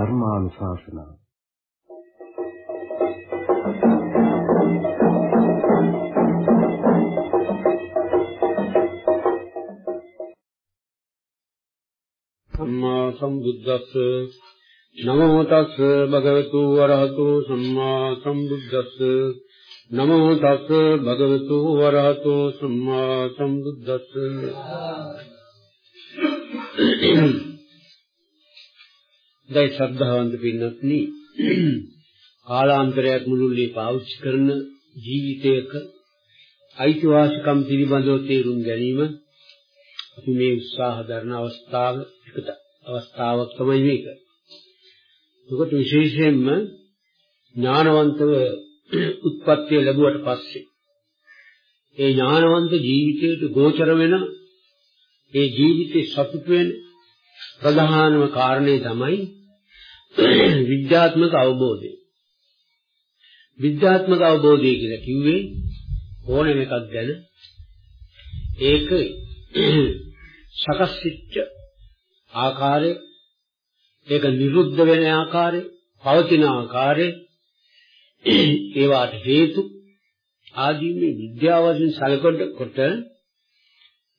ධර්මානුශාසනාව. සම්මා සම්බුද්දස්ස. නමෝ තස් භගවතු වරහතෝ. සම්මා සම්බුද්දස්ස. නමෝ තස් භගවතු වරහතෝ. සම්මා සම්බුද්දස්ස. දැයි ශ්‍රද්ධාවන්ත පින්වත්නි කාලාන්තරයක් මුළුල්ලේ පාවිච්චි කරන ජීවිතයක අයිතිවාසිකම් පිළිබඳව තේරුම් ගැනීම අපි මේ උත්සාහ දරන අවස්ථාව එකට අවස්ථාවක් තමයි මේක. ඒකට විශේෂයෙන්ම ඥානවන්තව උත්පත්ති ලැබුවට පස්සේ ඒ ඥානවන්ත ජීවිතයට ගෝචර වෙන ඒ ජීවිතේ සතුට වෙන ප්‍රධානම කාරණේ තමයි විද්‍යාත්මක අවබෝධය. විද්‍යාත්මක අවබෝධය කියලා කිව්වේ ඕනෑම එකක් ගැන ඒක සකස් වෙච්ච ආකාරය ඒක නිරුද්ධ වෙන ආකාරය පවතින ආකාරය ඒවාට හේතු ආදී මේ විද්‍යාව වශයෙන් සැලකොට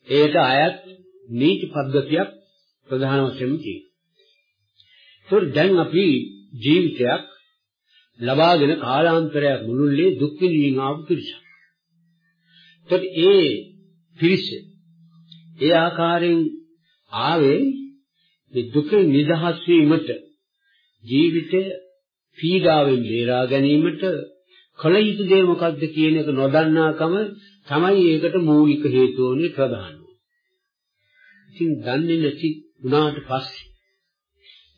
ඒට අයත් නීති පද්ධතියක් ප්‍රධාන වශයෙන් තියෙනවා. ඒත් දැන් අපි ජීවිතයක් ලබාගෙන කාලාන්තරයක් මුළුල්ලේ දුක් විඳින්න ආපු පිරිසක්. ඒත් ඒ පිරිස ඒ ආකාරයෙන් ආවේ මේ දුක නිදහස් වීමට ජීවිතය පීඩාවෙන් බේරා ගැනීමට කල යුතු දේ මොකක්ද කියන එක නොදන්නාකම තමයි ඒකට මූලික හේතුව වුනේ ප්‍රධානම. ඉතින් දන්නේ නැති වුණාට පස්සේ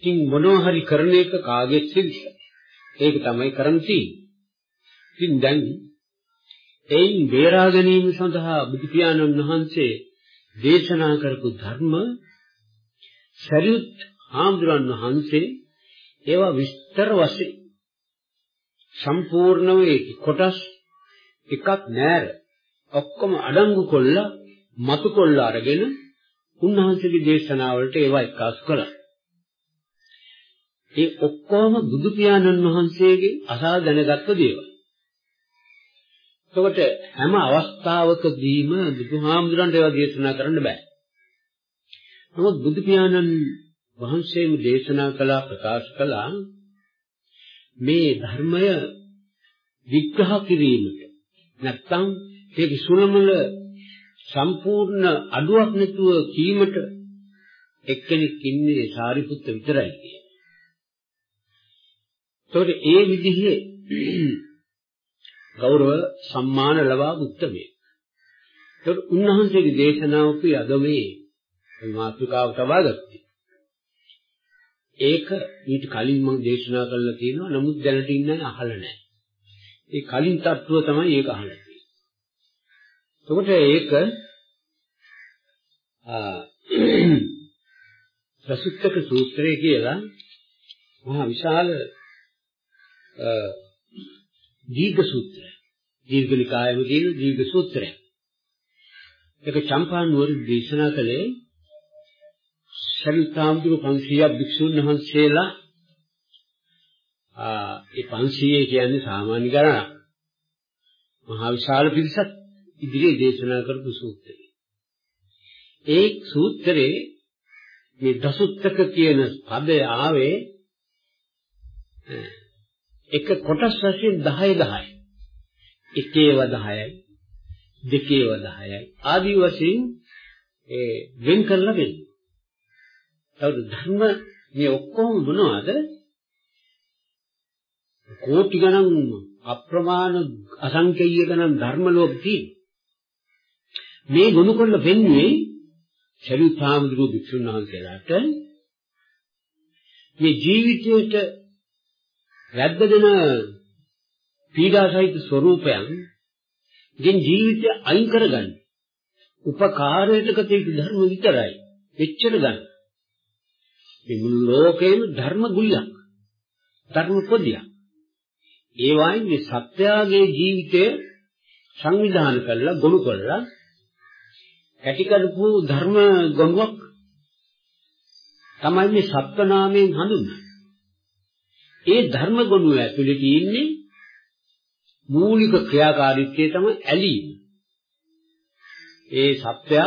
ඉතින් මොනවා හරි කරන එක කාගෙත් සිද්ධ. ඒක තමයි කරන්නේ. ඉතින් දැන් එයින් බේරා ගැනීම සඳහා බුදු පියාණන් වහන්සේ දේශනා කරපු ධර්ම සරියුත් ආම්දුරන් වහන්සේ ඒවා විස්තර වශයෙන් සම්පූර්ණව ඒක කොටස් එකක් නෑර ඔක්කොම අඩංගු කොල්ලා මතු කොල්ලා අරගෙන උන්වහන්සේගේ දේශනාවලට ඒවා එක්කාසු කළා. ඒ ඔක්කොම බුදු පියාණන් වහන්සේගේ අසා දැනගත්ත දේවල්. එතකොට හැම අවස්ථාවකදීම බුදුහාමුදුරන්ට ඒවා දේශනා කරන්න බෑ. නමුත් බුදු පියාණන් වහන්සේම දේශනා කළා ප්‍රකාශ කළා මේ ධර්මය විග්‍රහ කිරීමට නැත්තම් ඒක සුලමල සම්පූර්ණ අඩුවක් නැතුව කීමට එක්කෙනෙක් ඉන්නේ සාරිපුත්ත විතරයි කියන්නේ. ඒතකොට ඒ විදිහේ ගෞරව සම්මාන ලබා උත්තමේ. ඒතකොට උන්වහන්සේගේ දේශනාව අපි අද මේ මාතෘකාව තබා ගත්තේ. ඒක ඊට කලින් මම දේශනා කළා තියෙනවා නමුත් දැනට ඉන්නේ අහලා නැහැ. ඒ කලින් තත්ත්වය තමයි ඒක අහලා තියෙන්නේ. එතකොට ඒක ආ ප්‍රසුත්තක සූත්‍රය කියලා මහා විශාල දීර්ඝ සූත්‍රය. දීර්ඝ නිකායෙම තියෙන දීර්ඝ සූත්‍රය. ඒක චම්පා නුවර දේශනා කළේ ශරිතාම්දුර 500ක් භික්ෂුන් වහන්සේලා ආ ඒ 500 කියන්නේ සාමාන්‍ය ගණනක්. මහා විශාල පිරිසක් ඉදිරියේ දේශනා කරපු සූත්‍රය. ඒ සූත්‍රයේ මේ දසුත්තක කියන පදය ආවේ එක කොටස් වශයෙන් 10 10යි. එකේව 10යි දෙකේව 10යි ආදී වශයෙන් ඒ වෙන් කරලා වෙන්නේ. තවද ධර්ම මේ ඔක්කොම මොනවද? කෝටි ගණන් අප්‍රමාණ අසංකේය ගණන් ධර්ම ලෝක තියෙන. මේ ගොනු කරලා වෙන්නේ ශරීරාමදුරු භික්ෂුන් වහන්සේලාට මේ ජීවිතයට වැද්දගෙන පීඩාසහිත ස්වરૂපයන් ගෙන් ජීවිතය අයින් කරගන්න. උපකාරයට කත යුතු ධර්ම විතරයි. එච්චර ගන්න. මේ මුළු ලෝකේම ධර්ම ගුලියක්. ධර්ම පොදියක්. ඒ වයින් මේ සත්‍යයේ ජීවිතය සංවිධානය කරලා ගොනු කරලා ඇති කරපු ධර්ම ගොනුවක් තමයි මේ සත්ව නාමයෙන් හඳුන්වන්නේ. ඒ ධර්ම ගුණ ඇතුලේ තියෙන්නේ මූලික ක්‍රියාකාරීත්වය තමයි ඇලීම. ඒ සත්‍ය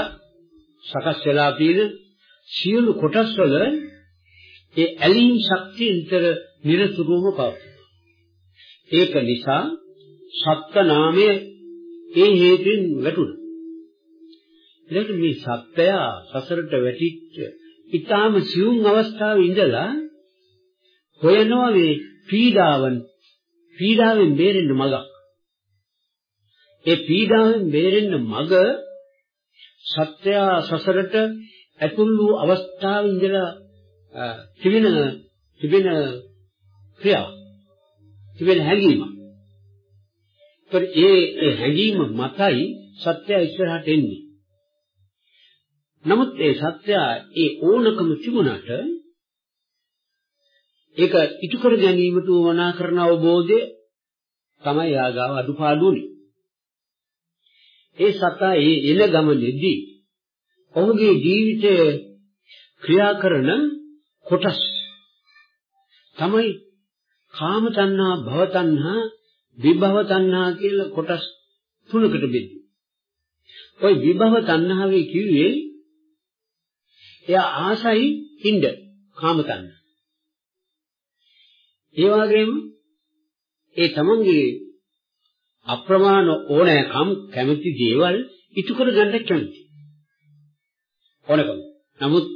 සකස් වෙලා තියෙන සියලු කොටස් වල ඒ ඇලීම් ශක්තිය විතර නිරතුරුවම පවතිනවා. ඒක නිසා සත්ත්ව නාමය ඒ හේතුවෙන් වැටුණා. ඊට මේ සත්‍යය සසරට වැටිච්ච ඊටාම සියුම් අවස්ථාවේ ඉඳලා හොයනවා මේ පීඩාවන් පීඩාවෙන් බේරෙන්න මඟක්. ඒ පීඩාවෙන් බේරෙන්න මඟ සත්‍ය සසරට ඇතුල් වූ අවස්ථාවේ ඉඳලා තිබෙන තිබෙන ක්‍රියාව තිබෙන හැඟීම. ඒත් ඒ ඒ හැඟීම මතයි සත්‍ය ඉස්සරහට එන්නේ. නමුත් ඒ සත්‍ය ඒ ඕනකම තිබුණාට ඒක ඉටු කර ගැනීමට වනා කරන අවබෝධය තමයි යාගාව අඩුපාඩුනේ. ඒ සතා ඒ එන ගමනේදී ඔහුගේ ජීවිතයේ ක්‍රියා කරන කොටස් තමයි කාම තණ්හා, භව තණ්හා, විභව තණ්හා කියලා කොටස් තුනකට බෙදෙන්නේ. ওই විභව තණ්හාවේ කිව්වේ එයා ආසයි හිඳ කාම තණ්හා. ඒ වගේම ඒ තමන්ගේ අප්‍රමාණ ඕනෑකම් කැමති දේවල් ඉටු කර ගන්න කැමති. ඕනකම. නමුත්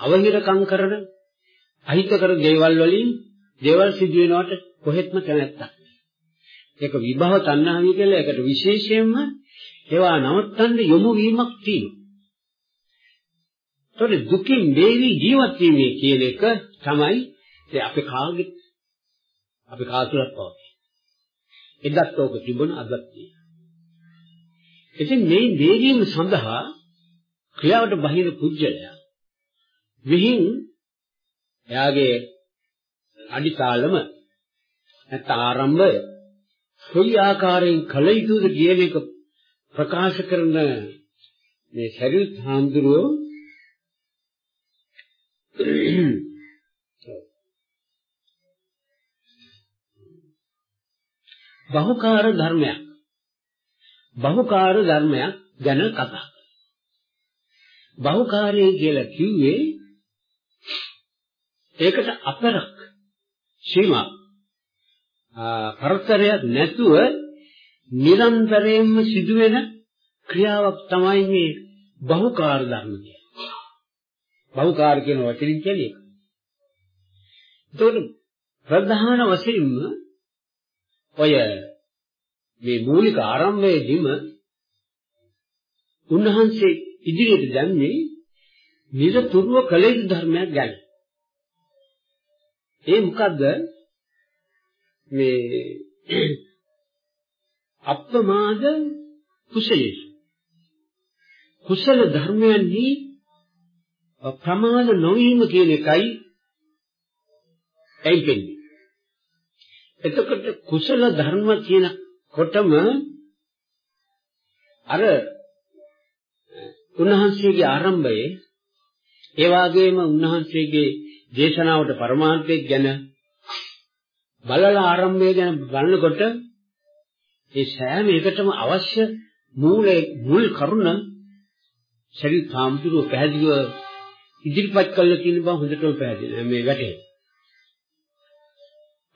අවහිරකම් කරන අහිතකර දේවල් වලින් දේවල් සිදු වෙනවට කොහෙත්ම කැමැත්තක් ඒක විභව තණ්හාවයි කියලා ඒකට විශේෂයෙන්ම ඒවා නවත්තන්න යොමු වීමක් තියෙනවා. ඒතකොට දුකින් මේවි ජීවත් වීමේ කියන එක තමයි ඒ අපේ කාගේ අපි කාතුරක් පවතී. එදත් ඕක තිබුණ අදත් තියෙනවා. ඉතින් මේ වේගීම සඳහා ක්‍රියාවට බහිර පුජ්‍යලයා විහිං එයාගේ අඩිතාලම නැත්නම් ආරම්භය කොයි ආකාරයෙන් කළ යුතුද කියන එක ප්‍රකාශ කරන මේ ශරීර හාමුදුරුවෝ බහුකාර ධර්මයක්. බහුකාර ධර්මයක් ගැන කතා. බහුකාරයේ කියලා කිව්වේ ඒකට අපරක් සීමා පරතරයක් නැතුව නිරන්තරයෙන්ම සිදුවෙන ක්‍රියාවක් තමයි මේ බහුකාර්ය ධර්ම කියන්නේ. බහුකාර්ය කියන වචنين කියන්නේ. ඒතකොට ප්‍රධාන වශයෙන්ම ඔය මේ මූලික ආරම්භයේදීම උන්වහන්සේ ඉදිරියට දැම්මේ නිරතුරුව කලෙජ් ධර්මයක් ගැන. ඒ මොකද්ද? මේ අප්‍රමාද කුසලයේ කුසල ධර්මයන්හි ප්‍රමාද නොවීම කියන එකයි ඇයිකෙන්නේ එතකොට කුසල ධර්ම කියන කොටම අර උන්වහන්සේගේ ආරම්භයේ ඒ වගේම උන්වහන්සේගේ දේශනාවට පරමාර්ථය ගැන බලලා ආරම්භය ගැන බලනකොට ඒ සෑම එකටම අවශ්‍ය මූලයේ මුල් කරුණ ශරීර සාම්පූර්ණ පැහැදිලිව ඉදිරිපත් කළා කියන බව හොඳටම පැහැදිලි මේ වැටේ.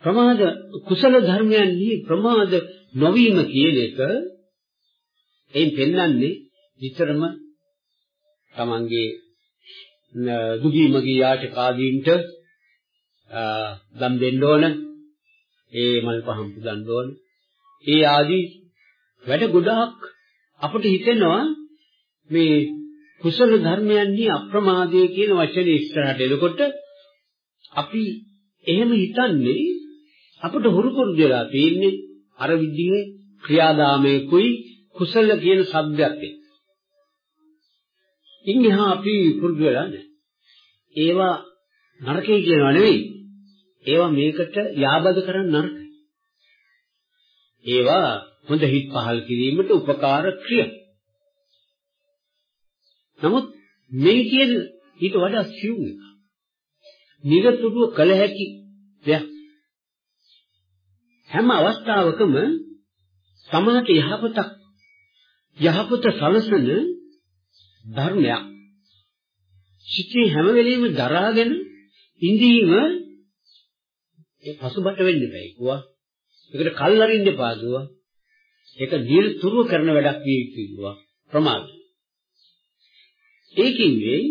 ප්‍රමාද කුසල ධර්මයන්හි ප්‍රමාද නොවීම කියන එක එයින් පෙන්වන්නේ විතරම තමන්ගේ දුගී මගී යාචකාදීන්ට දම් දෙන්න ඕන. ඒ මල් පහන් පුදන්න ඕන. ඒ ආදී වැඩ ගොඩාක් අපිට හිතෙනවා මේ කුසල ධර්මයන්හි අප්‍රමාදයේ කියන වචනේ ඉස්සරහට එනකොට අපි එහෙම හිතන්නේ අපිට හුරු පුරුදු වෙලා තියෙන්නේ අර විදිහේ ක්‍රියාදාමයකුයි කුසල කියන શબ્දයක් එක්ක. ඉන්නවා අපි පුරුදු වෙලා නැහැ. ඒවා නරකයි කියනවා නෙවෙයි. ඒවා මේකට යාබද කරන්න නරකයි. ඒවා හොඳ හිත් පහල් කිරීමට උපකාර ක්‍රියා. නමුත් මේ කියන ඊට වඩා සියුම් එකක්. නිරතුරුව කළ හැකි දෙයක්. හැම අවස්ථාවකම සමාජ යහපතක් යහපත සලසන ධර්මයක් සිටි හැම වෙලෙම දරාගෙන ඉඳීම ඒ පසුබට වෙන්න බෑ කිව්වා. ඒකට කල් අරින්න එපා කිව්වා. ඒක නිර්තුරුව කරන වැඩක් විය යුතුයි කිව්වා. ප්‍රමාද. ඒකින් වෙයි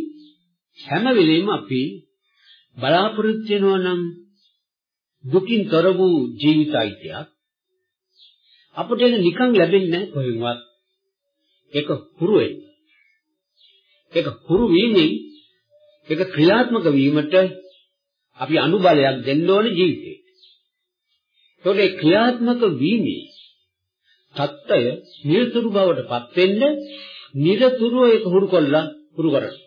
හැම වෙලෙම අපි බලාපොරොත්තු වෙනවා නම් දුකින් තොර වූ ජීවිතයිතියක් අපට එන නිකන් ලැබෙන්නේ නැහැ කොහෙන්වත්. ඒක හුරු වෙන්න. ඒක හුරු වීමෙන් ඒක ක්‍රියාත්මක වීමට අපි අනුබලයක් දෙන්න ඕන ජීවිතේට. ඒකේ ක්‍රියාත්මක වීමේ தত্ত্বය නිරතුරු බවටපත් වෙන්න නිරතුරුව ඒක හුරු කරලා හුරු කරගන්න.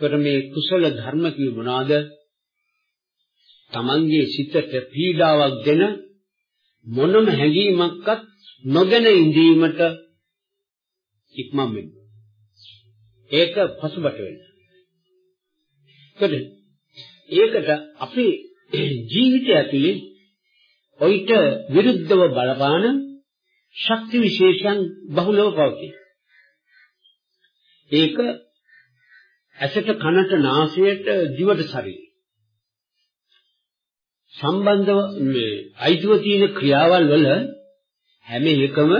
ඒකට මේ කුසල ධර්ම කිව්ව මොනවාද? තමන්ගේ සිතට පීඩාවක් දෙන මොනම හැඟීමක්වත් නොගෙන ඉඳීමට ඉක්මන් වෙන්න. ඒක පසුබට වෙන්න. ඒකට ඒකට අපේ ජීවිතය ඇතුලේ ඔయిత විරුද්ධව බලපාන ශක්ති විශේෂයන් බහුලව පවතී. ඒක ඇසට කනට නාසයට දිවට ශරීරය සම්බන්ධව මේ අයිතිව තියෙන ක්‍රියාවල් වල හැම එකම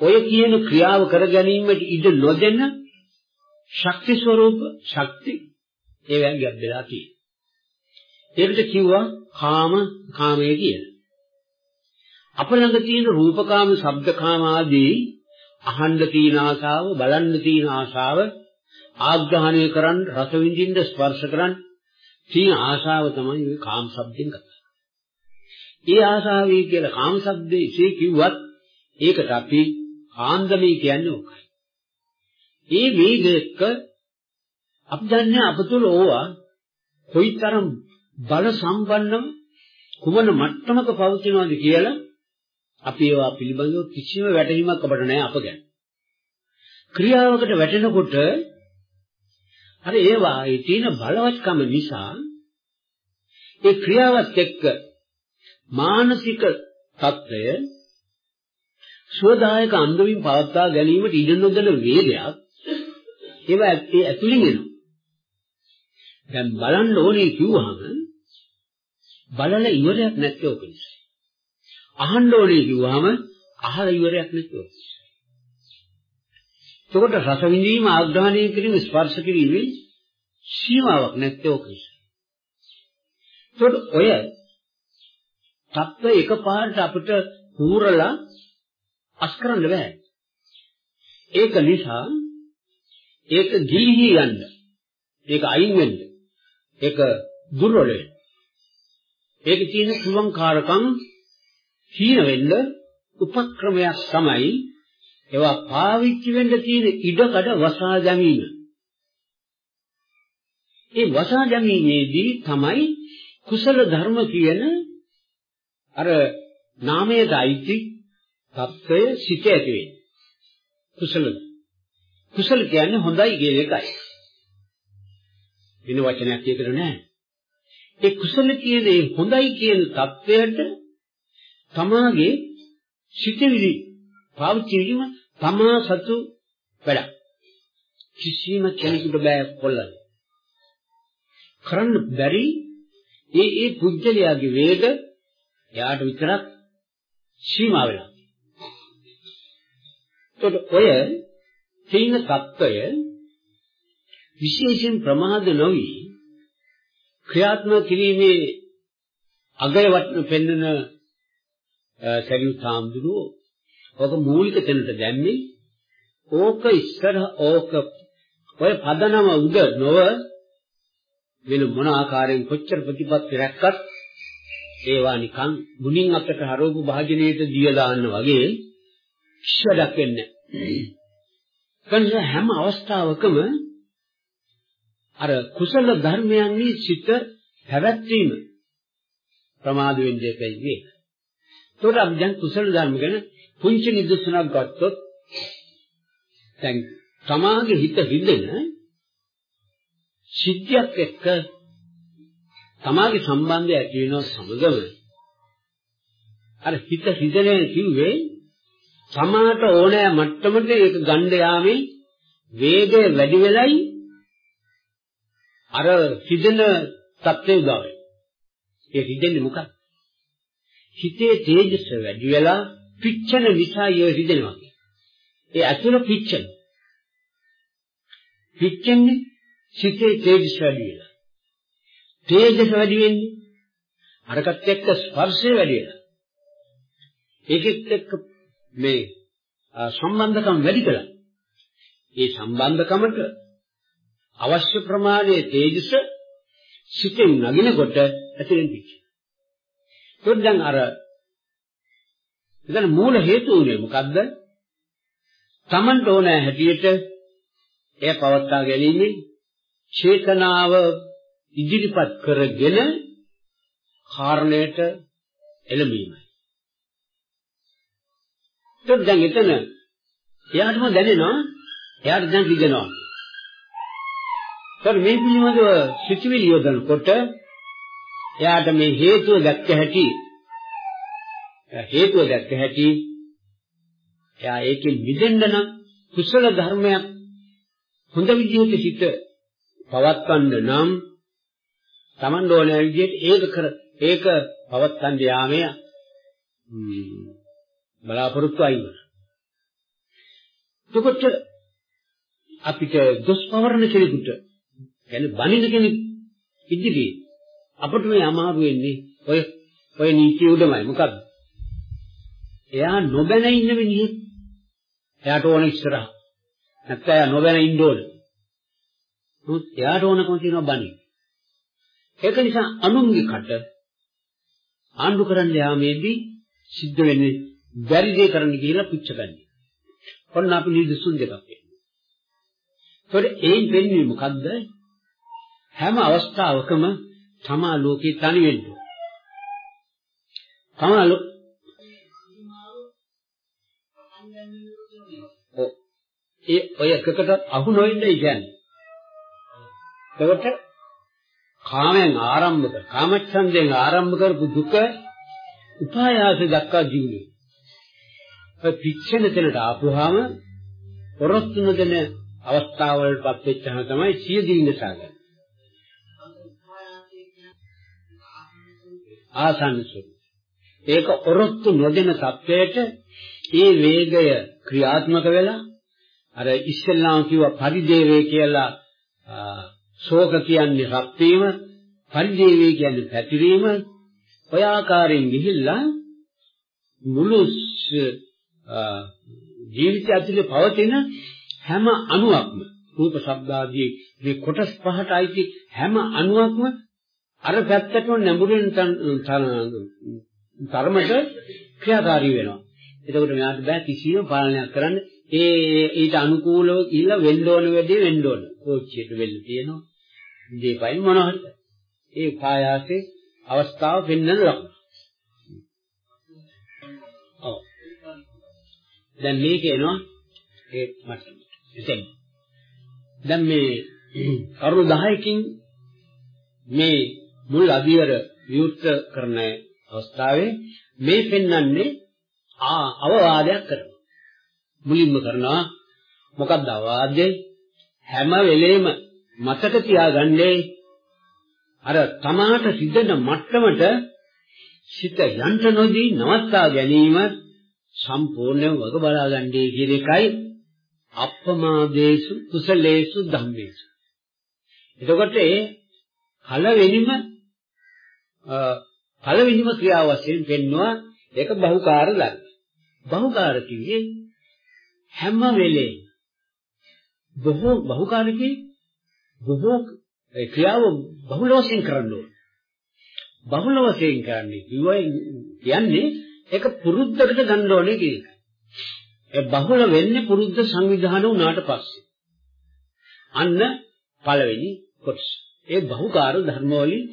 ඔය කියන ක්‍රියාව කර ගැනීමට ඉඩ නොදෙන ශක්ති ස්වરૂප ශක්ති ඒ වගේ ගැඹෙලා තියෙනවා. ඒකට කිව්වා කාම කාමයේ කියලා. අප ළඟ තියෙන රූපකාම, ශබ්දකාම ආදී අහන්න තියෙන ආශාව, බලන්න තියෙන ආශාව, ආග්‍රහණය කරන්න, රස විඳින්න, ස්පර්ශ කරන්න තියෙන ආශාව තමයි මේ කාම ශබ්දෙන් කතා. ඒ ආශාවයි කියලා කාම ශබ්දේ ඉසේ කිව්වත් ඒකට අපි කාන්දමී කියන්නේ ඕකයි. ඒ වේගයක අපි දන්නේ අප තුළ ඕවා කොයිතරම් බල සම්පන්නව කුමන මට්ටමක පවතිනවද කියලා අපි ඒවා පිළිබඳව කිසිම වැටහීමක් අපට නැහැ අප ගැන. ක්‍රියාවකට වැටෙනකොට අර ඒවා ඒ තියෙන බලවත්කම නිසා ඒ ක්‍රියාවත් එක්ක මානසික తত্ত্বය සුවදායක අන්දමින් පවත්වා ගැනීමට ඉඩ නොදෙන වේලයක් ඒවා ඇත්තේ ඇතුලින් එනවා. දැන් බලන්න ඕනේ කිව්වහම බලන ඉවරයක් නැත්තේ ඔක නිසා. අහන්න ඕනේ කිව්වහම අහලා ඉවරයක් නැත්තේ ඔක නිසා. එතකොට රස විඳීම ආග්‍රහණය කිරීම ස්පර්ශ කිරීමේ සීමාවක් නැත්තේ ඔක නිසා. එතකොට ඔය තත්ත්ව එකපාරට අපිට පූරලා අස් කරන්න බෑ. ඒක නිසා ඒක ගිලිහි යන්න. ඒක අයින් වෙන්න. ඒක දුර්වල වෙන්න. ඒකේ තියෙන කුලංකාරකම් හීන වෙන්න උපක්‍රමයක් තමයි ඒවා පාවිච්චි වෙන්න තියෙන ඉඩකඩ වසා දැමීම. ඒ වසා දැමීමේදී තමයි කුසල ධර්ම කියන අර නාමයට අයිති தত্ত্বය සිට ඇති වෙන්නේ. කුසල කුසල කියන්නේ හොඳයි කියන එකයි. වෙන වචනයක් ඒකට නැහැ. ඒ කුසල කියන ඒ හොඳයි කියන தත්වයට තමාගේ සිතවිලි පාවිච්චි කිරීම තමා සතු වැඩක්. කිසිම කෙනෙකුට බෑ කොල්ලන්න. කරන්න බැරි ඒ ඒ පුජ්‍යලයාගේ වේග එයාට විතරක් සීමා වෙලා. එතකොට ඔය තීන தত্ত্বය විශේෂයෙන් ප්‍රමාද නොවි ක්‍රියාත්මක කිරීමේ අගය වටන පෙන්වන සරියුත් සාම්දුරෝ ඔක මූලික තැනට දැම්මේ ඕක ඉස්සර ඕක ඔය පදනම උඩ නොව වෙන මොන ආකාරයෙන් කොච්චර ප්‍රතිපත්ති රැක්කත් ඒවා නිකන් මුණින් අතට හරවපු භාජනයේට දිය දාන්න වගේ ෂඩක් වෙන්නේ. කන්ද හැම අවස්ථාවකම අර කුසල ධර්මයන්හි සිත පැවැත්වීම ප්‍රමාද වෙන්නේ ඒකයි මේ. ඒකට අපි දැන් කුසල ධර්ම ගැන පුංචි නිදර්ශනක් ගත්තොත් දැන් තමාගේ හිත හිඳෙන සිද්ධියක් එක්ක තමාගේ සම්බන්ධය ඇති වෙනව සමගම අර හිත හිතනේ කිව්වේ සමාට ඕනෑ මට්ටමට ඒක ගණ්ඩ යාමේ වේගය වැඩි වෙලයි අර හිතන තත්ත්වය උදා වෙනවා. ඒ හිතෙන්නේ මොකක්ද? හිතේ තේජස වැඩි වෙලා පිච්චෙන නිසා ඒ හිතෙනවා. ඒ ඇතුළ පිච්චෙන. පිච්චෙන්නේ සිතේ තේජස වැඩි වෙලා. තේජස වැඩි වෙන්නේ අරකට එක්ක ස්පර්ශය වැඩි වෙනවා. ඒකෙත් එක්ක මේ සම්බන්ධකම් වැඩි කළා. ඒ සම්බන්ධකමට අවශ්‍ය ප්‍රමාණයේ තේජස සිතෙන් නගිනකොට ඇතිවෙන පිච්චෙන. ඒත් දැන් අර එතන මූල හේතු උනේ මොකද්ද? Tamanට ඕන හැටියට එය පවත්වා ගැනීම චේතනාව ඉදිරිපත් කරගෙන කාරණයට එළඹීමයි. ඒත් දැන් එතන එයාටම දැනෙනවා එයාට දැන් රිදෙනවා. ඒත් මේ පිළිබඳව සිතිවිලි යොදනකොට එයාට මේ හේතුව දැක්ක හැටි හේතුව දැක්ක හැටි එයා ඒකෙන් මිදෙන්න නම් කුසල ධර්මයක් හොඳ විදිහට සිත පවත්වන්න නම් Taman ඕනෑ විදිහට ඒක කර ඒක පවත්වන්න යාමේ බලාපොරොත්තු අයිව. එතකොට අපිට දොස් පවරන කෙනෙකුට කියන්නේ බනින කෙනෙක් ඉදිරියේ අපිට මේ අමාරු වෙන්නේ ඔය ඔය නීතිය උඩමයි මොකද්ද? එයා නොබැන ඉන්න මිනිහෙක්. එයාට ඕන ඉස්සරහ. නැත්නම් එයා නොබැන ඉන්න ඕන. නමුත් එයාට ඕනකම තියෙනවා බණින්. ඒක නිසා අනුන්ගේ කට ආණ්ඩු කරන්න යාමේදී සිද්ධ වෙන්නේ බැරි දේ කරන්න කියලා පුච්චගන්නේ. ඔන්න අපි නිදසුන් දෙකක් වෙනවා. ඒතකොට ඒන් වෙන්නේ මොකද්ද? හැම අවස්ථාවකම තමා ලෝකේ තනි වෙන්න. තමා ඒ ඔය එකකට අහු නොවෙන්නයි කියන්නේ. එතකොට කාමෙන් ආරම්භ කර කාමච්ඡන්දයෙන් ආරම්භ කරපු දුක උපායාස දක්වා ජීවිතේ. ඔය පිච්චෙන තැනට ආපුවාම පොරොත්තු නොදෙන අවස්ථාවලටපත් වෙච්චහම තමයි සිය දිනසාගන්නේ. ආසන්නසු. ඒක ඔරොත්තු නොදෙන සත්‍යයට ඒ වේගය ක්‍රියාත්මක වෙලා අර ඉස්සෙල්ලාම කිව්ව පරිදේවේ කියලා ශෝක කියන්නේ රත් වීම, පරිදේවේ කියන්නේ පැතිරීම. ඔය ආකාරයෙන් ගිහිල්ලා මුළු ජීවිතය ඇතුලේ පවතින හැම අණුවක්ම රූප ශබ්ද ආදී මේ කොටස් පහට අයිති හැම අණුවක්ම අර පැත්තටම නැඹුරෙන් තරමට ක්‍රියාකාරී වෙනවා. එතකොට මෙයාට බෑ කිසිම පාලනයක් කරන්න. ඒ ඊට අනුකූලව කියලා වෙන්න ඕන වැඩේ වෙන්න ඕන. කෝච්චියට වෙන්න තියෙනවා. දීපයින් මොනවද? ඒ කායාසේ අවස්ථාව පෙන්වන ලකුණු. ඔව්. දැන් මේක එනවා ඒ මට්ටම. දැන් මේ කරුණු 10කින් මේ මුල් අධිවර විවුර්ත කරන අවස්ථාවේ මේ පෙන්වන්නේ ආ අවවාදයක් කරනවා. මුලින්ම කරනවා මොකක්ද අවවාදය? හැම වෙලේම මතක තියාගන්නේ අර තමාට සිදෙන මට්ටමට සිත යන්ට නොදී නවත්තා ගැනීම සම්පූර්ණයෙන් වග බලාගන්නේ කියන එකයි අප්පමාදේසු කුසලේසු ධම්මේසු. එතකොට ඒ පළවෙනිම පළවෙනිම ක්‍රියාව වශයෙන් පෙන්වුවා ඒක බහුකාර ධර්ම. බහුකාර කිව්වේ හැම වෙලේම බොහෝ බහුකාරකේ බොහෝ ඒ ක්‍රියාව බහුල වශයෙන් කරන්න ඕන. බහුල වශයෙන් කරන්නේ කියන්නේ ඒක පුරුද්දකට ගන්න ඕනේ කියන එක. ඒ බහුල වෙන්නේ පුරුද්ද සංවිධාන වුණාට පස්සේ. අන්න පළවෙනි කොටස. ඒ බහුකාර ධර්ම වලින්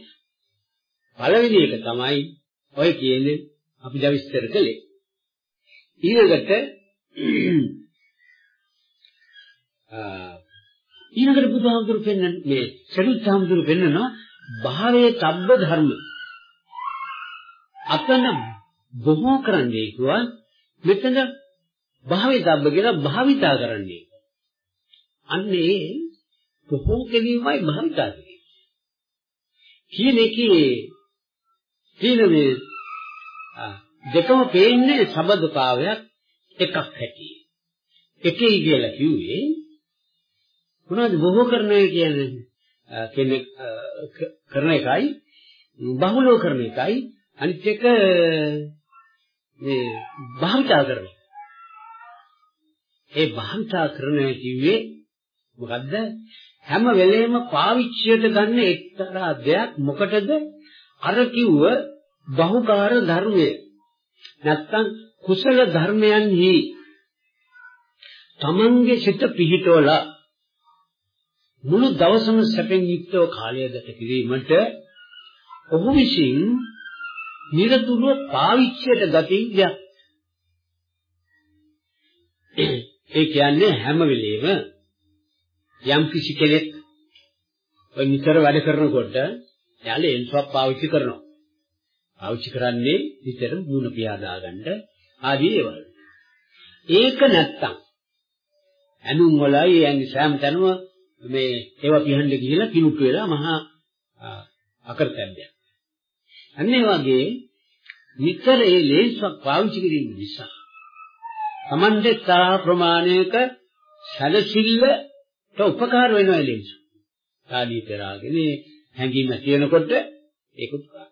පළවෙනි එක තමයි ඔය කියන්නේ අපි දැන් විස්තර කළේ. ඊළඟට ඊළඟට බුදුහාමුදුරු පෙන්වන්නේ මේ සරියුත් හාමුදුරු පෙන්වනවා භාවයේ තබ්බ ධර්ම. අතන බොහෝ කරන්නේ කිව්වා මෙතන භාවිතබ්බ කියලා භාවිතා කරන්නේ. අන්නේ බොහෝ කෙනීමයි භාවිතා කරන්නේ. කියන එකේ තියෙන මේ දෙකම පේන්නේ සබඳතාවයක් එකක් හැටි. එකයි කියලා කිව්වේ මොනවද බොහෝ කරනවා කියන්නේ? කෙනෙක් කරන එකයි බහුලව කරන එකයි අනිත් එක මේ භාවිතා කරන ඒ භාවිතා කරන කිව්වේ මොකද්ද? හැම වෙලේම පාවිච්චියට ගන්න එක්තරා දෙයක් මොකටද? අර කිව්ව බහුකාර ධර්මය. නැත්තම් කුසල ධර්මයන්හි තමන්ගේ සිත පිහිටවලා මුළු දවසම සැපෙන් යුක්තව කාලය ගත කිරීමට ඔහු විසින් නිරතුරුව පාවිච්චියට ගත යුතුය. ඒ කියන්නේ හැම වෙලෙම යම් කිසි කෙනෙක් ඔය නිතර වැඩ කරනකොට එයාලා එන්සොක් පාවිච්චි කරනවා. පාවිච්චි කරන්නේ නිතර මුණ පියාදා ගන්න ආදී ඒවා. ඒක නැත්තම් ඇනුම් වලයි යන්නේ සෑම තැනම මේ ඒවා පිහන්න ගිහිලා කිනුට්ටු වෙලා මහා අකරතැබ්බයක්. අන්න ඒ වගේ නිතර ඒ ලේන්සක් පාවිච්චි කිරීම නිසා Tamande තරහ ප්‍රමාණයක සැලසිල්ලට උපකාර වෙනවා ලේන්ස. කාලී පෙරාගෙන හැංගීම තියෙනකොට ඒක උපකාර.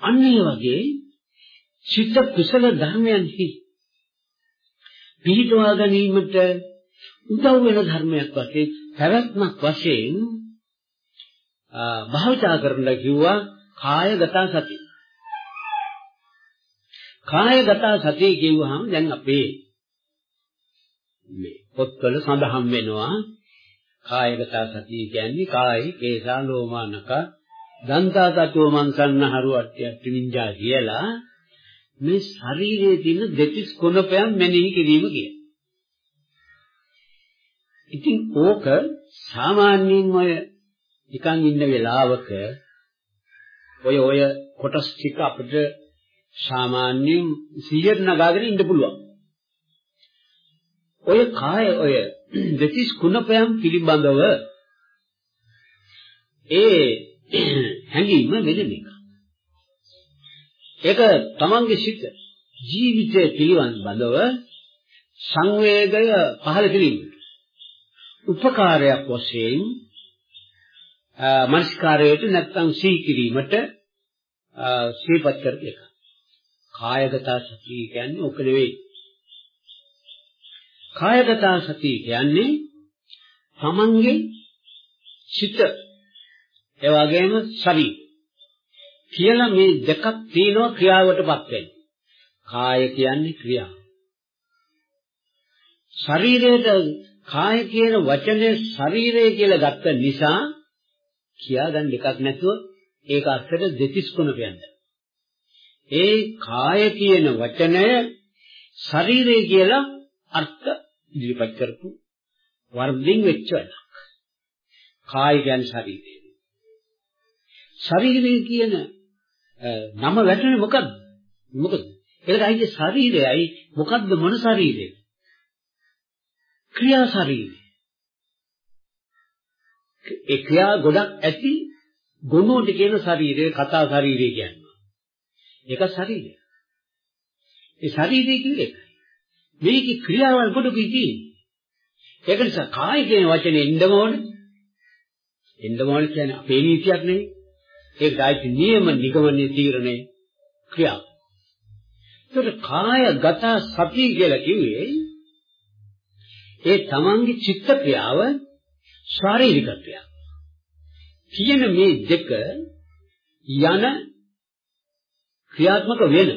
අන්න ඒ වගේ චිත්ත කුසල ධර්මයන්හි පිහිටවා ගැනීමට උදව් වෙන ධර්මයක් වශයෙන් පැවැත්මක් වශයෙන් භාවිතා කරන්න කිව්වා කායගත සතිය. කායගත සතිය කියුවාම දැන් අපේ මේ පොත්වල සඳහන් වෙනවා කායගත සතිය කියන්නේ කායි කේසා ලෝමානක දන්තා තතෝ මන්සන්න හරුවට්ටි අට්ටිමින්ජා කියලා මේ ශරීරයේ තියෙන දෙතිස් කුණපයන් මෙනෙහි කිරීම කියන. ඉතින් ඕක සාමාන්‍යයෙන් ඔය නිකන් ඉන්න වෙලාවක ඔය ඔය කොටස් ටික අපිට සාමාන්‍යයෙන් 100ට නගාගෙන ඉන්න පුළුවන්. ඔය කාය ඔය දෙතිස් කුණපයන් පිළිබඳව ඒ හැඟීම වෙන එක. ඒක තමන්ගේ සිත ජීවිතයේ පිළිබඳව සංවේගය පහළ කිරීමට උපකාරයක් වශයෙන් මනස්කාරයට නැත්තම් සිහි කිරීමට ශ්‍රීපත් කරපු එක. කායගත සතිය කියන්නේ ඔක නෙවෙයි. කායගත සතිය කියන්නේ තමන්ගේ සිත ඒ වගේම ශරීර කියලා මේ දෙකක් තියෙනවා ක්‍රියාවටපත් වෙන්නේ. කාය කියන්නේ ක්‍රියාව. ශරීරයට කාය කියන වචනේ ශරීරය කියලා ගත්ත නිසා කියාගන්න එකක් නැතුව ඒක අස්සට දෙතිස් කුණ කියන්නේ. ඒ කාය කියන වචනය ශරීරය කියලා අර්ථ ඉදිරිපත් කරපු වර්ධින් වෙච්ච වැඩක්. කාය කියන්නේ ශරීරය. ශරීරය කියන නම වැටෙන්නේ මොකද්ද? මොකද? ඒකට අයියේ ශරීරයයි මොකද්ද මොන ශරීරයද? ක්‍රියා ශරීරය. ඒ ක්‍රියා ගොඩක් ඇති ගොනෝටි කියන ශරීරය කතා ශරීරය කියනවා. ඒක ශරීරය. ඒ ශරීරය කියන්නේ මේකේ ක්‍රියාවල් ගොඩක් ඉදී. ඒක නිසා කාය කියන වචනේ එන්නම ඕනේ. එන්නම ඕනේ කියන්නේ අපේ නීතියක් නෙවෙයි. ඒක ආයිති නියම නිගමනයේ තීරණය ක්‍රියාව. ඒකට කායගත සතිය කියලා කිව්වේ ඒ තමන්ගේ චිත්ත ක්‍රියාව ශාරීරික ක්‍රියාව. කියන මේ දෙක යන ක්‍රියාත්මක වෙන.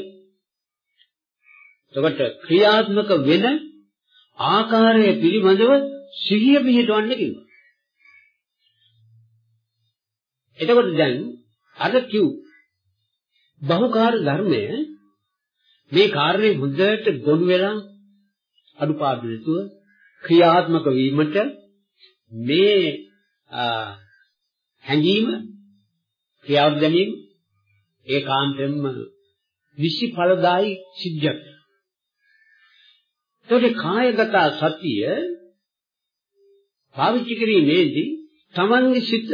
එතකොට ක්‍රියාත්මක වෙන ආකාරය පිළිබඳව සිහිය පිහිටවන්න කිව්වා. එතකොට දැන් අර කිව් බහුකාර්ය ධර්මය මේ කාරණේ හොඳට ගොනු වෙලා අඩුපාඩු නැතුව ක්‍රියාත්මක වීමට මේ හැඟීම ක්‍රියාවට දැමීම ඒකාන්තයෙන්ම විසි ඵලදායි සිද්ධියක්. ඒකේ කායගත සතිය පාවිච්චි කිරීමේදී Tamange සිත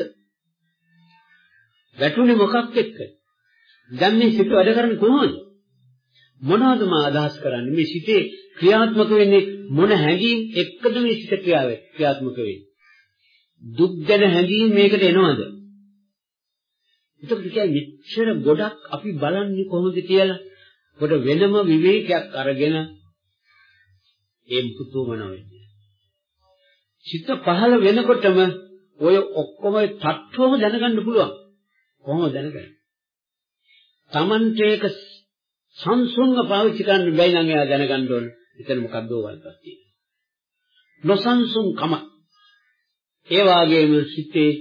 වැටුනේ මොකක් එක්ක? දැන් මේ සිත වැඩ කරන්නේ කොහොමද? මොනවද මා අදහස් කරන්නේ? මේ සිතේ ක්‍රියාත්මක වෙන්නේ මොන හැඟීම් එක්කද මේ සිත ක්‍රියාත්මක වෙන්නේ? දුක් දැන හැඟීම් මේකට එනවද? එතකොට කියන්නේ මෙච්චර ගොඩක් අපි බලන්නේ කොහොමද කියලා. කොට වෙනම විවේකයක් අරගෙන ඒ පුතුමන වෙන්නේ. සිත පහළ වෙනකොටම ඔය ඔක්කොම තත්ත්වම දැනගන්න පුළුවන්. කොහොමද දැනගන්නේ? Tamante එක සංසුන්ව පාවිච්චි කරන්න බැයි නම් එයා දැනගන්න ඕන. එතන මොකද්ද වරදක් තියෙන්නේ. නොසන්සුන් කම. ඒ වාගේම සිතේ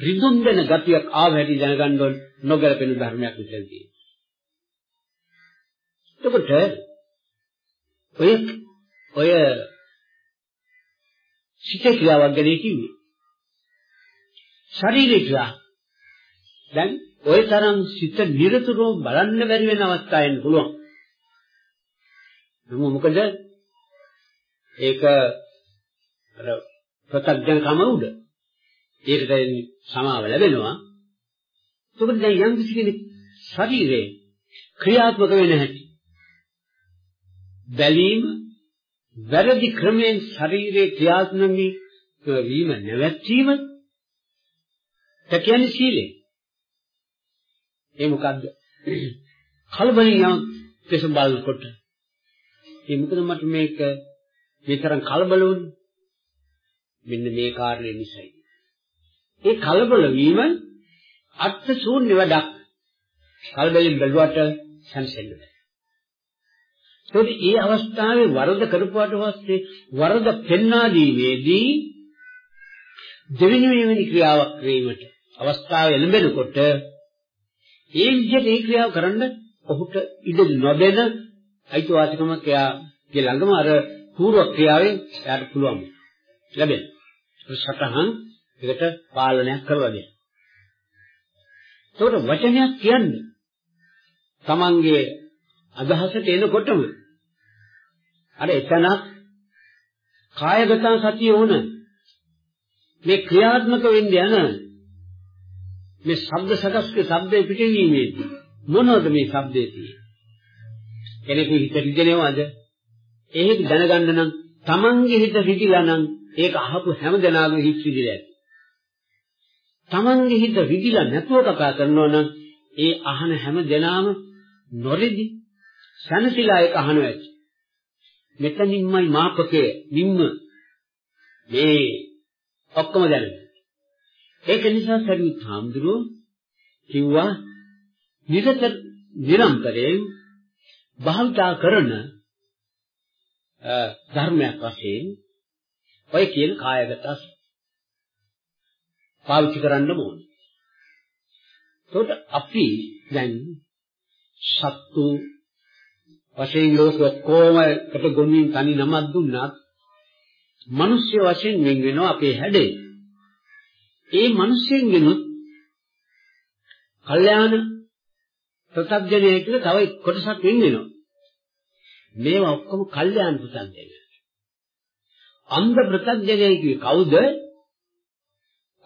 රිදුම් වෙන ගතියක් ආව හැටි දැනගන්න ඕන නොගැලපෙන ධර්මයක් විතර තියෙනවා. එතකොට ඔය ඔය සිතේ ක්‍රියාවක් ගැන කිව්වේ. ශරීරික ක්‍රියා. දැන් ওই තරම් සිත නිරතුරුව බලන්න බැරි වෙන අවස්ථා එන්න පුළුවන්. මොකද ඒක අර ප්‍රත්‍යඥ කම උඩ ඒකට සමාව ලැබෙනවා. එතකොට දැන් යම් කිසි කෙනෙක් ශරීරේ ක්‍රියාත්මක වෙන හැටි බැලීම වැරදි ක්‍රමයෙන් ශරීරේ ක්‍රියාත්මක වීම නැවැත්වීම ඒ කියන්නේ සීලය. ඒ මොකද්ද? කලබලින් යම් කෙස බලනකොට ඒ මොකද මට මේක මේ තරම් කලබල වුනේ? මෙන්න මේ කාරණේ නිසායි. ඒ කලබල වීම අර්ථ ශූන්‍ය වැඩක්. කලබලෙන් බැලුවට සංසෙන්න බෑ. ඒත් ඒ අවස්ථාවේ වරද කරපුවාට පස්සේ වරද පෙන්වා දීමේදී දෙවෙනි වෙනි ක්‍රියාවක් වීමට අවස්ථාව එළඹෙනකොට ඒ විදිහට ඒ ක්‍රියාව කරන්න ඔහුට ඉඩ නොදෙන අයිතිවාසිකමක් එයාගේ ළඟම අර පූර්ව ක්‍රියාවෙන් එයාට පුළුවන් ලැබෙන. සතහන් ඒකට පාලනයක් කරලා දෙන්න. ඒකට වචනයක් කියන්නේ තමන්ගේ අදහසට එනකොටම අර එතන කායගත සතිය වුණ මේ ක්‍රියාත්මක වෙන්න යන මේ ශබ්ද සකස්ක ශබ්දේ පිටවීමේදී මොනවද මේ ශබ්දේ තියෙන්නේ? කෙනෙකු හිත රිදෙනවද? ඒක දැනගන්න නම් තමන්ගේ හිත රිදිලා නම් ඒක අහපු හැම දෙනාගේම හිත රිදිලා ඇති. තමන්ගේ හිත රිදිලා නැතුව කතා කරනවා නම් ඒ අහන හැම දෙනාම නොරෙදි සනසිලා ඒක අහනවා ඇති. මෙතනින්මයි මාපකේ නිම්ම. මේ ඔක්කොම දැනෙන්නේ. ඒක නිසා සරියුත් හාමුදුරුවෝ කිව්වා නිරතර නිරන්තරයෙන් භාවිතා කරන ධර්මයක් වශයෙන් ඔය කියන කායගත පාවිච්චි කරන්න ඕනේ. එතකොට අපි දැන් සත්තු වශයෙන් ලෝක ඔක්කොම එකට ගොනුමින් තනි නමක් දුන්නත් මිනිස්ය වශයෙන් වෙන් වෙනවා අපේ හැඩේ. ඒ මිනිස්යෙන් වෙනුත් කල්යාණ ප්‍රත්‍යඥය කියලා තව කොටසක් වෙන් වෙනවා. මේවා ඔක්කොම කල්යාණ ප්‍රත්‍යඥය. අන්ධ ප්‍රත්‍යඥය කියේ කවුද?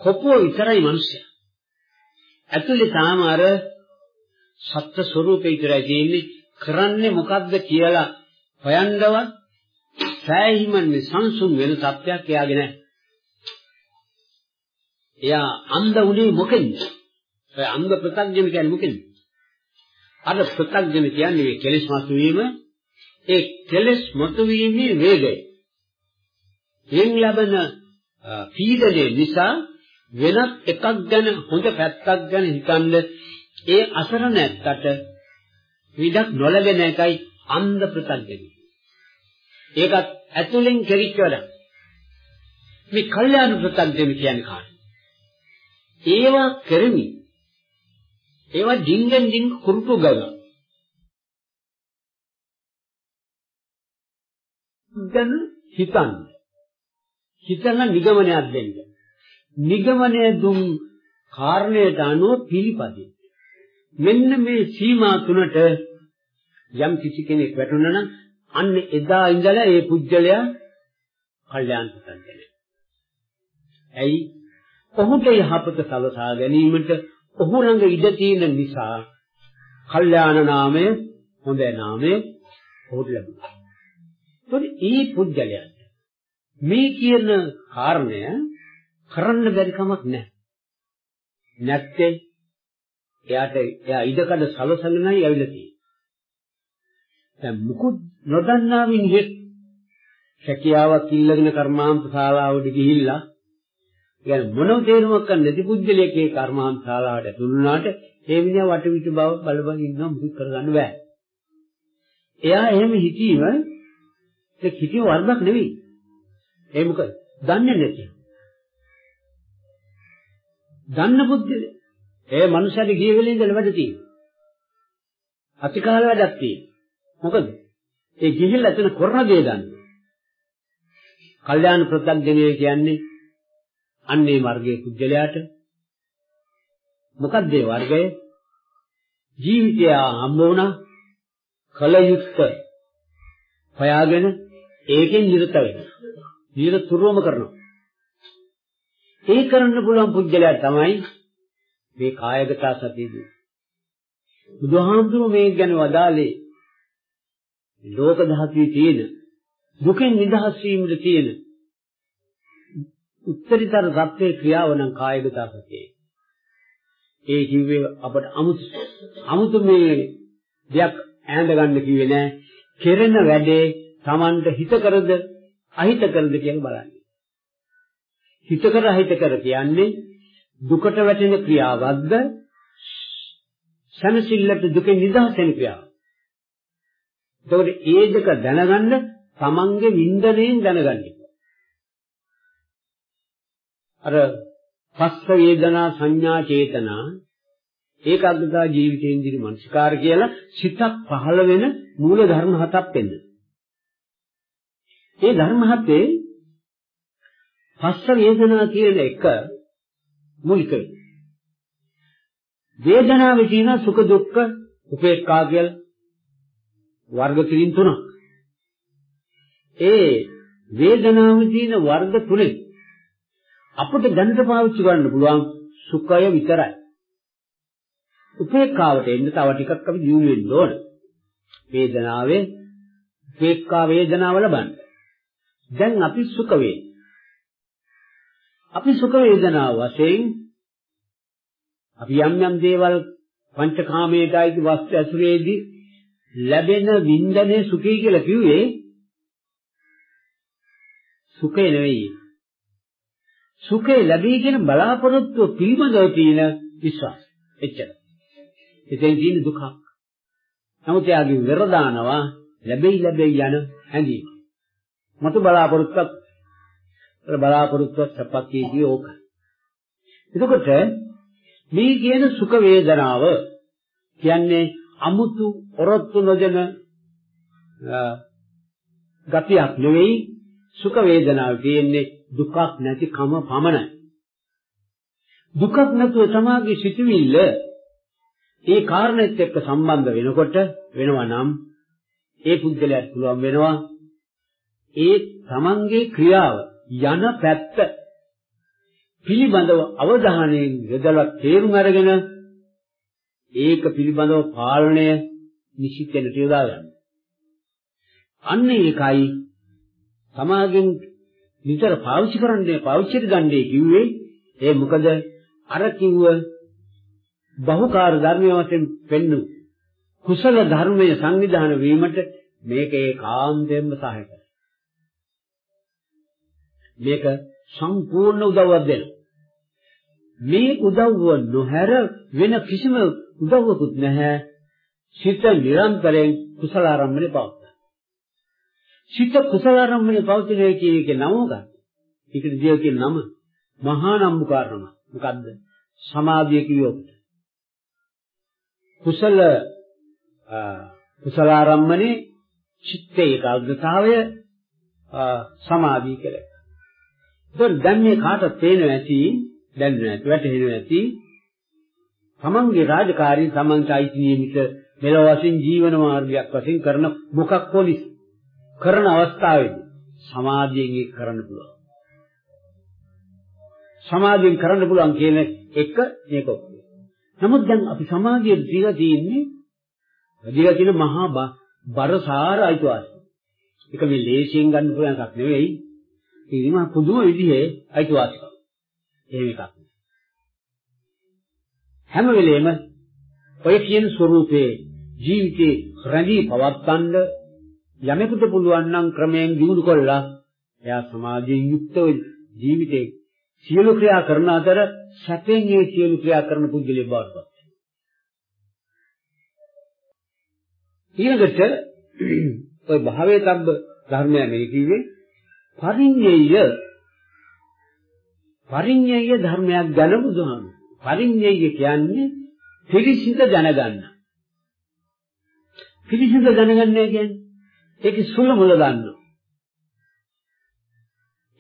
කොපුව විතරයි මිනිස්සයා. ඇතුලේ තාම අර සත්‍ය ස්වરૂපේ විතරයි තියෙන්නේ කරන්නේ මොකද්ද කියලා හොයන්නවත් සෑහීමන්නේ සංසුන් වෙන තත්ත්වයක් එයාගේ නැහැ. එයා අන්ධ උනේ මොකෙන්ද? ඒ අන්ධ ප්‍රත්‍යඥ කියන්නේ මොකෙන්ද? අර ප්‍රත්‍යඥ කියන්නේ මේ කෙලෙස් මතු වීම ඒ කෙලෙස් මතු වීමේ වේගය. එයින් ලැබෙන පීඩනය නිසා වෙනත් එකක් ගැන හොඳ පැත්තක් ගැන හිතන්න ඒ අසරණ ඇත්තට විදක් නොලැබෙන එකයි අන්ධ ප්‍රත්‍යඥය. ඒකත් ඇතුලෙන් කෙරිච්ච වැඩක්. මේ කල්යාණ ප්‍රත්‍යඥය කියන්නේ කාටද? ඒවා කරමි. ඒවා ඩිංගෙන් ඩිං කුරුටු ගග. දැන් හිතන්න. හිතන නිගමනයක් දෙන්න. නිගමනය දුන් කාරණයට අනුව පිළිපදින්න. මෙන්න මේ සීමා තුනට යම් කිසි කෙනෙක් වැටුණා නම් අන්න එදා ඉඳලා ඒ පුජ්‍යලයා කල්යාණ පුතන්ජනය. ඇයි? ඔහුට යහපත සලසා ගැනීමට ඔහු ළඟ ඉඩ තියෙන නිසා කල්යාණ නාමය හොඳ නාමය ඔහුට ලැබුණා. ඒත් මේ පුජ්‍යලයාට මේ කියන කාරණය කරන්න බැරි කමක් නැහැ. නැත්තේ එයාට එයා ඉඩකඩ සලසන්නයි ඇවිල්ලා තියෙන්නේ. දැන් මුකුත් නොදන්නා මිනිහෙක් හැකියාවක් ඉල්ලගෙන කර්මාන්ත ශාලාවට ගිහිල්ලා කියන්නේ මොනව තේරුමක් ගන්න නැති පුද්ගලයෙක් ඒ කර්මාන්ත ශාලාවට ඇතුළුනාට ඒ විදිහ වටවිට බව බලබල ඉන්නවා මුකුත් කරගන්න බෑ. එයා එහෙම හිතීම ඒ හිතිය වරදක් නෙවෙයි. ඒ මොකද? දන්නේ නැති. දන්න පුද්ගලයා ඒ මනුස්සයාට ගිය වෙලේ ඉඳලා වැඩ තියෙනවා. අතිකාල වැඩක් තියෙනවා. මොකද? ඒ ගිහිල්ලා එතන කරන දේ දන්නේ. කල්යාණ ප්‍රත්‍යඥය කියන්නේ අන්නේ වර්ගයේ කුජලයාට මොකක්ද ඒ වර්ගය? ජීවිතය හම්බ වුණා කල යුක්ත හොයාගෙන ඒකෙන් නිරත වෙනවා. නිරතුරුවම කරනවා. ඒ කරන්න පුළුවන් පුජ්‍යලයා තමයි මේ කායගත සතියදී. බුදුහාමුදුරුවෝ මේ ගැන වදාළේ ලෝක ධාතුවේ තියෙන දුකෙන් නිදහස් වීමට තියෙන උත්තරීතර සත්‍යයේ ක්‍රියාව නම් කායගත සතියේ. ඒ කිව්වේ අපට අමුතු අමුතු මේ දෙයක් ඈඳ ගන්න කිව්වේ නෑ. කෙරෙන වැඩේ Tamanට හිත කරද අහිත කරද කියලා බලන්න. හිත කර අහිත කර කියන්නේ දුකට වැටෙන ක්‍රියාවක්ද සනසිල්ලට දුකෙන් නිදහස් වෙන ක්‍රියාවක්. එතකොට ඒ දෙක දැනගන්න තමන්ගේ වින්දනයෙන් දැනගන්න. අර පස්ස වේදනා සංඥා චේතනා ඒකාග්‍රතා ජීවිතේන්දිරි මනස්කාර කියලා සිතක් පහළ වෙන මූල ධර්ම හතක් වෙන්න. ඒ ධර්ම හතේ පස්ස වේදනා කියන එක මුලිකයි. වේදනාවේ තියෙන සුඛ දුක්ඛ උපේක්ඛා කියලා වර්ග කිරීම තුනක්. ඒ වේදනාවේ තියෙන වර්ග තුනේ අපිට දැනට පාවිච්චි කරන්න පුළුවන් සුඛය විතරයි. උපේක්ඛාවට එන්න තව ටිකක් අපි දියුණු වෙන්න ඕන. වේදනාවේ උපේක්ඛා වේදනාව ලබන්න. දැන් අපි සුඛ වේ. අපි සුඛ වේදනාව වශයෙන් අපි යම් යම් දේවල් පංචකාමයටයි වස්තු ඇසුරේදී ලැබෙන වින්දනේ සුඛය කියලා කිව්වේ සුඛය නෙවෙයි. සුඛය ලැබී කියන බලාපොරොත්තු පිළිබඳව තියෙන විශ්වාස. එච්චර. එතෙන් තියෙන දුකක්. නමුත් එයාගේ වෙරදානවා ලැබෙයි ලැබෙයි යන හැඟීම. මතු බලාපොරොත්තුක් බලාපොරොත්තුවක් සපක් කියදී ඕක. එතකොට මේ කියන සුඛ වේදනාව කියන්නේ අමුතු ඔරොත්තු නොදෙන ගතියක් නෙවෙයි සුඛ වේදනාව තියෙන්නේ දුකක් නැති කම පමණයි. දුකක් නැතුව සමාගයේ සිටවිල්ල ඒ කාරණෙත් එක්ක සම්බන්ධ වෙනකොට වෙනවා නම් ඒ පුද්ගලයාට පුළුවන් වෙනවා ඒ තමන්ගේ ක්‍රියාව යන පැත්ත පිළිබඳව අවධානයෙන් යොදලා තේරුම් අරගෙන ඒක පිළිබඳව පාලනය නිශ්චිතෙන්ට යොදා ගන්න. අන්න ඒකයි සමාගෙන් නිතර පාවිච්චි කරන්නේ පාවිච්චිට ගන්නේ කිව්වේ ඒ මොකද අර කිව්ව බහුකාර්ය ධර්මයේ වශයෙන් පෙන්නු කුසල ධර්මයේ සංවිධානය වීමට මේක ඒකාන්තයෙන්ම සහායකයි. මේක සම්පූර්ණ උදව්වක් දෙනවා. මේ උදව්ව නොහැර වෙන කිසිම උදව්වකුත් නැහැ. සිත නිරන්තරයෙන් කුසල ආරම්භනේ පවත්වා. සිත කුසල ආරම්භනේ පවතින කියන එකේ නම මොකක්ද? ඒකට දිය කියන නම මහා නම්බුකාරණම. මොකද්ද? සමාධිය කියොත්. කුසල කුසල ආරම්භනේ චිත්ත ඒකාග්‍රතාවය සමාධිය කියලා. ඒතකොට දැන් මේ කාටද පේනවා ඇති දැන් නැති වැටහෙනවා ඇති තමන්ගේ රාජකාරී තමන්ට අයිති නියමිත මෙලොව වශයෙන් ජීවන මාර්ගයක් වශයෙන් කරන මොකක් හොලිස් කරන අවස්ථාවේදී සමාධියෙන් ඒක කරන්න පුළුවන්. සමාධියෙන් කරන්න පුළුවන් කියන එක මේක. නමුත් දැන් අපි සමාධිය දීලා තියෙන්නේ දීලා තියෙන මහා බරසාර අයිතිවාසිකම්. ඒක මේ ලේසියෙන් ගන්න පුළුවන් එකක් නෙවෙයි. ඒක මහා පුදුම විදිහේ අයිතිවාසිකම්. එහෙම එකක්. හැම වෙලේම ඔය කියන ස්වરૂපේ ජීවිතේ රැඳී පවත්වන්න යමෙකුට පුළුවන් නම් ක්‍රමයෙන් දිනු කළා එයා සමාජයෙන් යුක්තව ජීවිතේ සියලු ක්‍රියා කරන අතර සැපෙන් ඒ සියලු ක්‍රියා කරන පුද්ගලයෙක් බවට පත් ඊළඟට ඔය භාවයේ තබ්බ ධර්මය මේ කිව්වේ පරිඤ්ඤය. පරිඤ්ඤය ධර්මයක් ගැන බුදුහාම. පරිඤ්ඤය කියන්නේ පිරිසිඳ දැනගන්න. පිරිසිඳ දැනගන්නේ කියන්නේ ඒක සුල මුල ගන්නවා.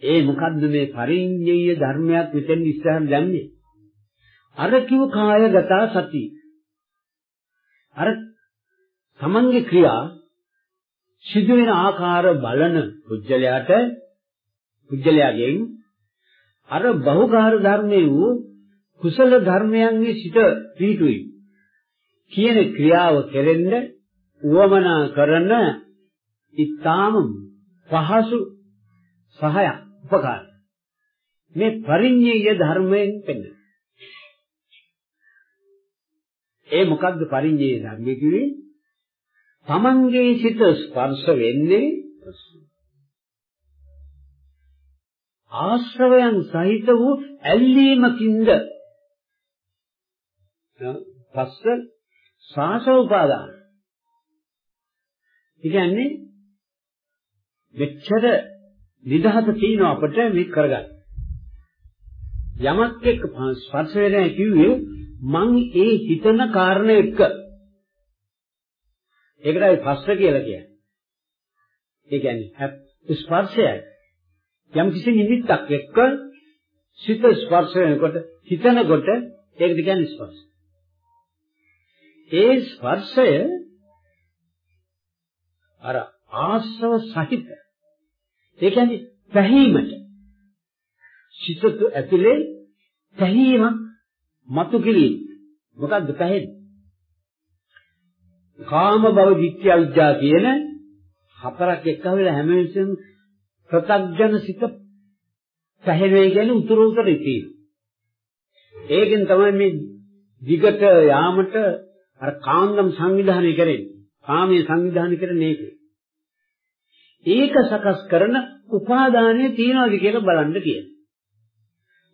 ඒ මොකද්ද මේ පරිඤ්ඤය ධර්මයක් මෙතෙන් ඉස්සරහ දැම්මේ? අර කිව් කායගත සති. අර තමන්ගේ ක්‍රියා සිදුවෙන ආකාර බලන පුජ්‍යලයට පුජ්‍යලයාගෙන් අර බහුකාර ධර්මයේ වූ කුසල ධර්මයන්ගේ සිට පිහිටුයි කියන ක්‍රියාව කෙරෙන්න උවමනා කරන ඊටාම පහසු සහයක් උපකාර මේ පරිඤ්ඤය ධර්මයෙන් පෙන්න ඒ මොකද්ද පරිඤ්ඤය ධර්මයේ කිව්වේ? තමන්ගේ සිත ස්පර්ශ වෙන්නේ ආශ්‍රවයන් සහිත වූ ඇල්ලීමකින්ද? පස්ස සාස උපාදාන. කියන්නේ මෙච්චර නිදහස තියෙන අපට මේ කරගන්න. යමක් එක්ක ස්පර්ශ වෙනවා කිව්වේ මං ඒ හිතන කාරණේ එක්ක ඒකටයි පස්ස කියලා කියන්නේ. ඒ කියන්නේ ස්පර්ශයයි. යම් කිසි නිමිත්තක් එක්ක සිත ස්පර්ශ වෙනකොට හිතනකොට ඒකද කියන්නේ ස්පර්ශ. ඒ ස්පර්ශය අර ආශ්‍රව සහිත ඒ කියන්නේ පැහැීමට සිත ඇතුලේ පැහැීමක් මතු කිරීම මොකද්ද පැහැෙන්නේ කාම භව ditthya අවිජ්ජා කියන හතරක් එක්ක වෙලා හැම වෙලෙම ප්‍රත්‍යඥ සිත පැහැෙන්නේ කියන්නේ උතුරු උතර ඉතියි. ඒකෙන් තමයි මේ විගත යාමට අර කාන්දම් සංවිධානය කරන්නේ. කාමයේ සංවිධානය කරන්නේ ඒක. ඒක සකස් කරන උපාදානය තියනවාද කියලා බලන්න කියන.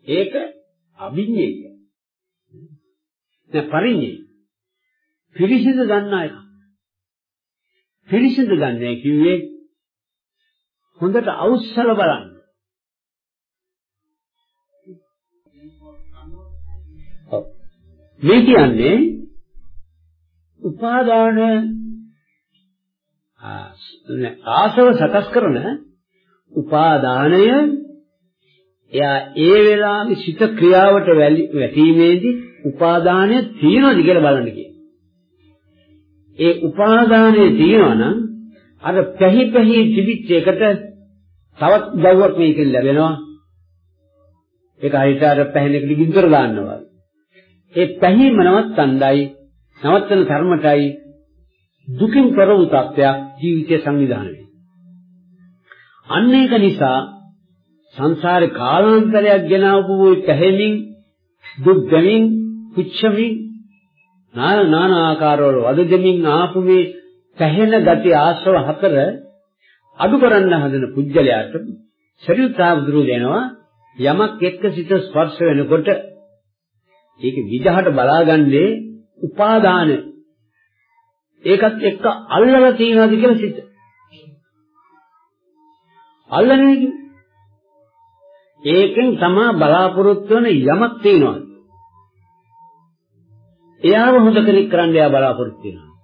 ඒක අභිඤ්ඤය. දැන් පරිඤ්ඤය. පිරිසිදු ගන්නා එක. පිරිසිදු ගන්නෑ කිව්වේ හොඳට අවුස්සල බලන්න. මේ කියන්නේ උපාදාන ආසව සකස් කරන උපාදානය එයා ඒ වෙලාවේ සිත ක්‍රියාවට වැටීමේදී උපාදානය තියෙනවද කියලා බලන්න කියන. ඒ උපාදානයේ තියෙනවා නම් අර පැහි පැහි තිබිච්ච එකට තවත් ජව්වක් මේකෙන් ලැබෙනවා. ඒක හරියට අර පැහැෙනකට ගින්දර දාන්නවා. ඒ පැහිම නවත්තණ්ඩයි නවත්තන ධර්මතයි දුකින් තොර වූ තත්ත්වයක් ජීවිතය සංවිධානය වෙනවා. අන්න ඒක නිසා සංසාරේ කාලාන්තරයක් ගෙනාවු වූ පැහැමින් දුක් ගැමින් කුච්චමින් නාන නානා ආකාරවල වද දෙමින් ආපු මේ පැහැෙන ගති ආශ්‍රව හතර අඩු කරන්න හදන පුජ්‍යලයාට ශරීරතාවුදුරු දෙනවා යමක් එක්ක සිත ස්පර්ශ වෙනකොට ඒක විදහට බලාගන්නේ උපාදාන ඒකත් එක්ක අල්ලලා තියනවාද කියලා සිත අල්ලන්නේ ඒකෙන් තමා බලාපොරොත්තු වෙන යමක් තියෙනවා එයාව හොඳ කෙනෙක් කරන්න එයා බලාපොරොත්තු වෙනවා.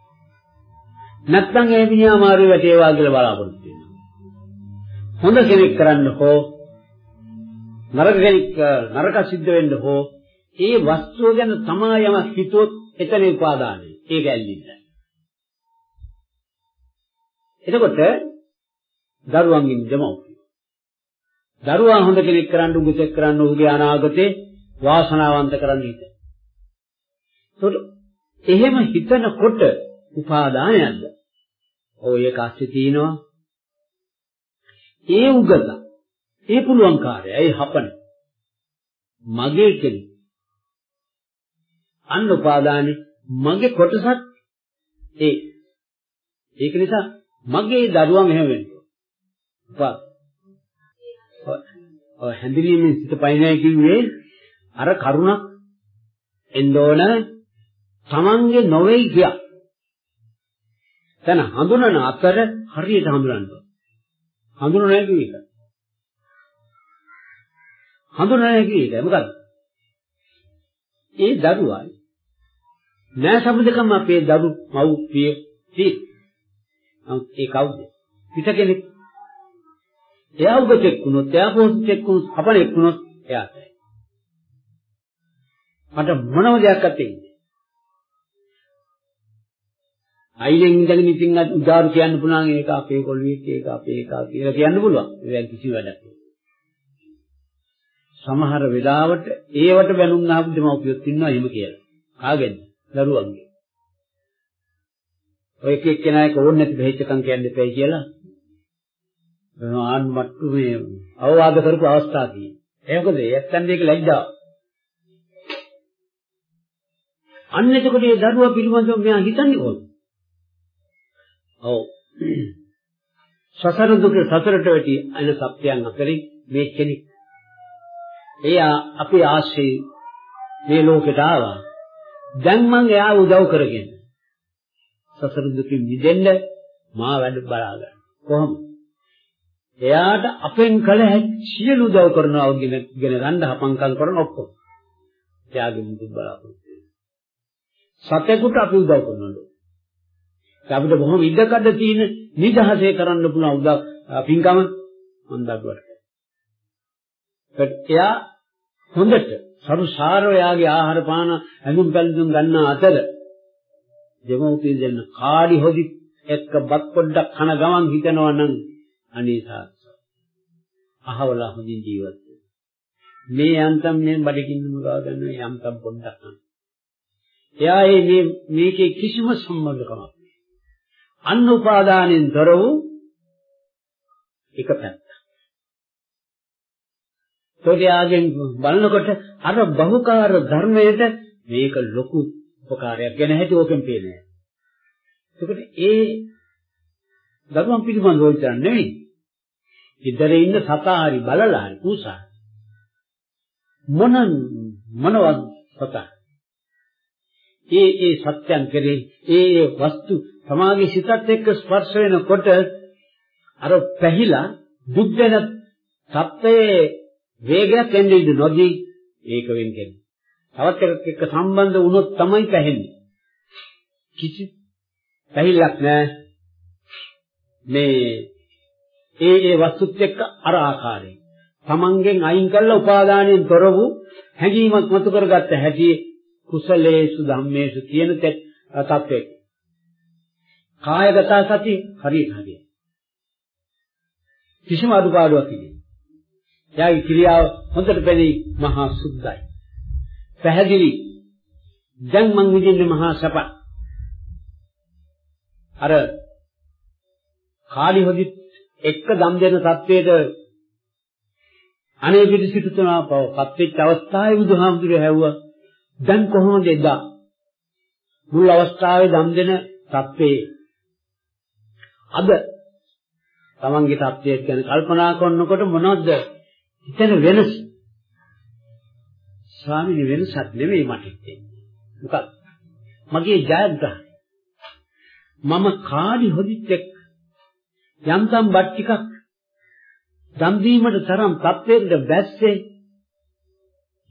නැත්නම් ඒ මිනිහා මාරු වැටේවා කියලා බලාපොරොත්තු වෙනවා. හොඳ කෙනෙක් කරන්න හෝ නරක කෙනෙක් නරක සිද්ධ වෙන්න හෝ ඒ වස්තුව ගැන තමා යම හිතුවොත් එතන උපාදානයි. ඒක ඇල්ලින්න. එතකොට දරුවන්ගෙන් දෙමව්පියෝ. දරුවා හොඳ කෙනෙක් කරන්න උගතෙක් කරන්න ඔහුගේ අනාගතේ වාසනාවන්ත කරන්න හිත. ඒකට එහෙම හිතනකොට උපාදානයක්ද? ඔය එක ඇස්සේ තියෙනවා. ඒ උගත ඒ පුළුවන් කාර්යය ඒ හපන මගේ කෙනෙක් අන්න උපාදානේ මගේ කොටසක් ඒ ඒක නිසා මගේ දරුවා මෙහෙම වෙනවා. උපා ඔය හැඳිනීමෙන් සිත පයින්නයි කිව්වේ අර කරුණක් එන්න ඕන තමන්ගේ නොවේයි කිය. දැන් හඳුනන අතර හරියට හඳුනන්න ඕන. හඳුනන්නේ කිව්ව එක. හඳුනන්නේ කිව්ව එක මොකද? ඒ දරුවා නෑ සම්බුදකම අපේ දරු මව්පිය තී. ඒ කවුද? පිට කෙනෙක්. එයා උගතෙක් වුණොත්, එයා පොස්ටෙක් වුණොත්, අපලෙක් වුණොත් එයාට. මට මොනම දෙයක් අතේ අයියෙන් ඉඳගෙන ඉතින් උදාරු කියන්න පුළුවන් ඒක අපේ කොළුවෙක් ඒක අපේ එක කියලා කියන්න පුළුවන්. ඒක කිසි වැඩක් නෑ. සමහර වෙලාවට ඒවට බැනුම් ආපු දෙමව්පියොත් ඉන්නවා එහෙම කියලා. කාගෙන්ද? දරුවන්ගේ. ඔය එක එක්කෙනා එක ඕනේ නැති බෙහෙච්චකම් කියන්න එපයි කියලා. ආන් මට්ටු මේ අවවාද කරපු අවස්ථා තියෙනවා. ඒ මොකද ඇත්තන් දෙක ලැජ්ජාව. අන්න එතකොට ඒ දරුවා පිළිබඳව මෙයා හිතන්නේ කොහොමද? ඔව්. සසර දුක සතරට වැටි අන සත්‍යයන් අතරින් මේ කෙනෙක්. එයා අපේ ආශ්‍රේ මේ ලෝකෙට ආවා. දැන් මං එයා උදව් කරගෙන සසර දුකින් මිදෙන්න මා වැඩ බලා ගන්න. කොහොමද? එයාට අපෙන් කළ හැකි සියලු උදව් කරනවා වගේ ගෙන ගන්න හපංකම් කරන ඔක්කොම. එයාගේ මුදුන් බලාපොරොත්තු සතෙකුට අපි උදව් කරනවා. අපිට බොහොම ඉඩකඩ තියෙන නිදහසේ කරන්න පුළුවන් උදව් පින්කම හොඳට. එයා හොඳට සරුසාරව යාගේ ආහාර පාන ඇඳුම් පැළඳුම් ගන්න අතර දෙමෝපිය දෙන්න කාඩි හොදි එක්ක බත් පොඩ්ඩක් කන ගමන් හිතනවා නම් අනේ සාස්ස අහවලා හොඳින් ජීවත් මේ යන්තම් මේ බඩකින් මුගා ගන්න යන්තම් පොඩ්ඩක් කන එයා මේ මේකේ කිසිම සම්බන්ධකමක් අන්න උපාදානෙන් තොර වූ එක පැත්ත. තෝරියාගෙන් බලනකොට අර බහුකාර ධර්මයට මේක ලොකු උපකාරයක් ගැන හැටි ඕකෙන් පේන්නේ. එතකොට ඒ ධර්මම් පිළිබඳව විතර නෙවෙයි. ඉදරේ ඉන්න සතා හරි බලලා හරි කුසා මොන මොනවත් සතා ඒ ඒ සත්‍යයන් කෙරේ ඒ ඒ වස්තු තමාගේ සිතත් එක්ක ස්පර්ශ වෙනකොට අර පැහිලා දුක් වෙන සත්‍යයේ වේගයක් එන්නේ ඉඳ නොදී ඒක වෙන්නේ. තවත් එකක් එක්ක සම්බන්ධ වුණොත් තමයි පැහෙන්නේ. කිසි පැහිල්ලක් නැහැ. මේ ඒ ඒ වස්තුත් එක්ක අර ආකාරයෙන් තමන්ගෙන් අයින් කළ උපාදානයෙන් තොර වූ හැඟීමක් මතු කරගත්ත හැටි කුසලේසු ධම්මේසු කියන තත්ත්වයක්. කායගත සති හරියට හරියට. කිසිම අඩුපාඩුවක් නැහැ. යාගේ ක්‍රියාව හොඳට පෙනී මහා සුද්ධයි. පැහැදිලි. දැන් මං විඳින්නේ මහා සප. අර කාලි හොදි එක්ක දම් දෙන තත්වයට අනේ පිට සිටුතුනා පවත් වෙච්ච අවස්ථාවේ බුදුහාමුදුරුවෝ හැව්වා දැන් කොහොමද එදා මුල් අවස්ථාවේ දම් දෙන තත්වේ අද තමන්ගේ තත්ත්වය ගැන කල්පනා කරනකොට මොනවද හිතන වෙනස? ස්වාමීනි වෙනසක් නෙවෙයි මට හිතෙන්නේ. මොකක්ද? මගේ ජයග්‍රහණය. මම කාඩි හොදිත් එක්ක යම්තම් බත් ටිකක් දන් දීමට තරම් තත්ත්වයකට බැස්සේ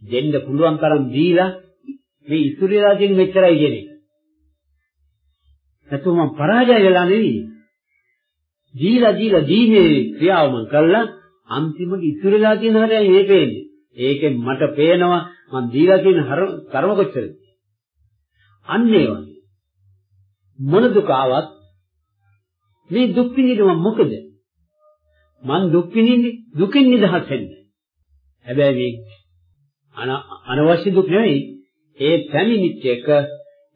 දෙන්න පුළුවන් තරම් දීලා මේ ඉතුරුලා තියෙන මෙච්චරයි කියන එක. නැතුව මම පරාජය වෙලා නෙවෙයි. දීලා දීලා දීමේ ක්‍රියාව මම කළා අන්තිමට ඉතුරුලා තියෙන හරියයි මේ පේන්නේ. ඒකෙන් මට පේනවා මම දීලා තියෙන කර්ම කොච්චරද? අන්න ඒ වගේ. මොන දුක ආවත් මේ දුක් විඳිනවා මොකද? මං දුක් විඳින්නේ දුකින් නිදහස් වෙන්න. හැබැයි මේ අනවශ්‍ය දුක් නෙවෙයි. ඒ පැමිණිච්ච එක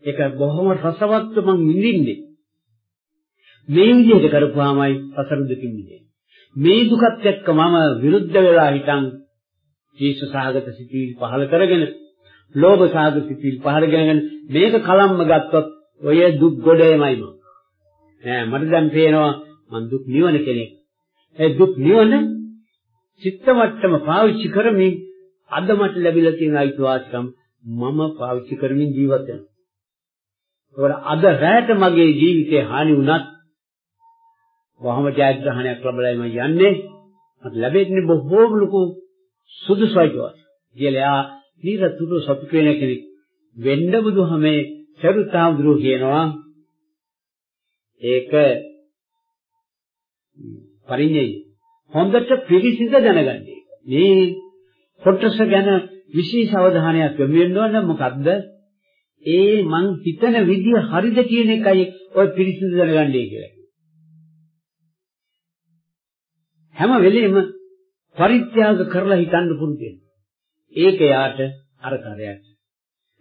ඒක බොහොම රසවත්ව මං විඳින්නේ. මේ විදිහට කරපුවාමයි සසර දුකින් මිදෙන්නේ. මේ දුකත් එක්ක මම විරුද්ධ වෙලා හිටන් ජීස සාගත සිටිවිලි පහල කරගෙන ලෝභ සාගත සිටිවිලි පහල කරගෙන මේක කලම්ම ගත්තොත් ඔය දුක් ගොඩේමයි මම. ඈ මට දැන් පේනවා මං දුක් නිවන කෙනෙක්. ඒ දුක් නිවන චිත්ත මට්ටම පාවිච්චි කරමින් අද මට ලැබිලා තියෙන අයිතිවාසිකම් මම පාවිච්චි කරමින් ජීවත් වෙනවා. අද රැට මගේ ජීවිතේ හානි වුණත් වහම ජයග්‍රහණයක් ලැබලා මම යන්නේ මට ලැබෙන්නේ බොහෝම ලොකු සුදුසුයි කියලා. එයා නිරතුරු සතුට වෙන කෙනෙක් වෙන්න බුදුහමේ සරුතාවුරු කියනවා ඒක පරිඤ්ඤය හොඳට පිළිසිඳ දැනගන්නේ. මේ කොටස ගැන විශේෂ අවධානයක් යොමු වෙන්න ඕන මොකද්ද? ඒ මං හිතන විදිය හරිද කියන එකයි ඔය පිළිසිඳ දැනගන්නේ කියලා. හැම වෙලෙම පරිත්‍යාග කරලා හිතන්න පුරුදු වෙන්න. ඒක යාට අර කරයක්.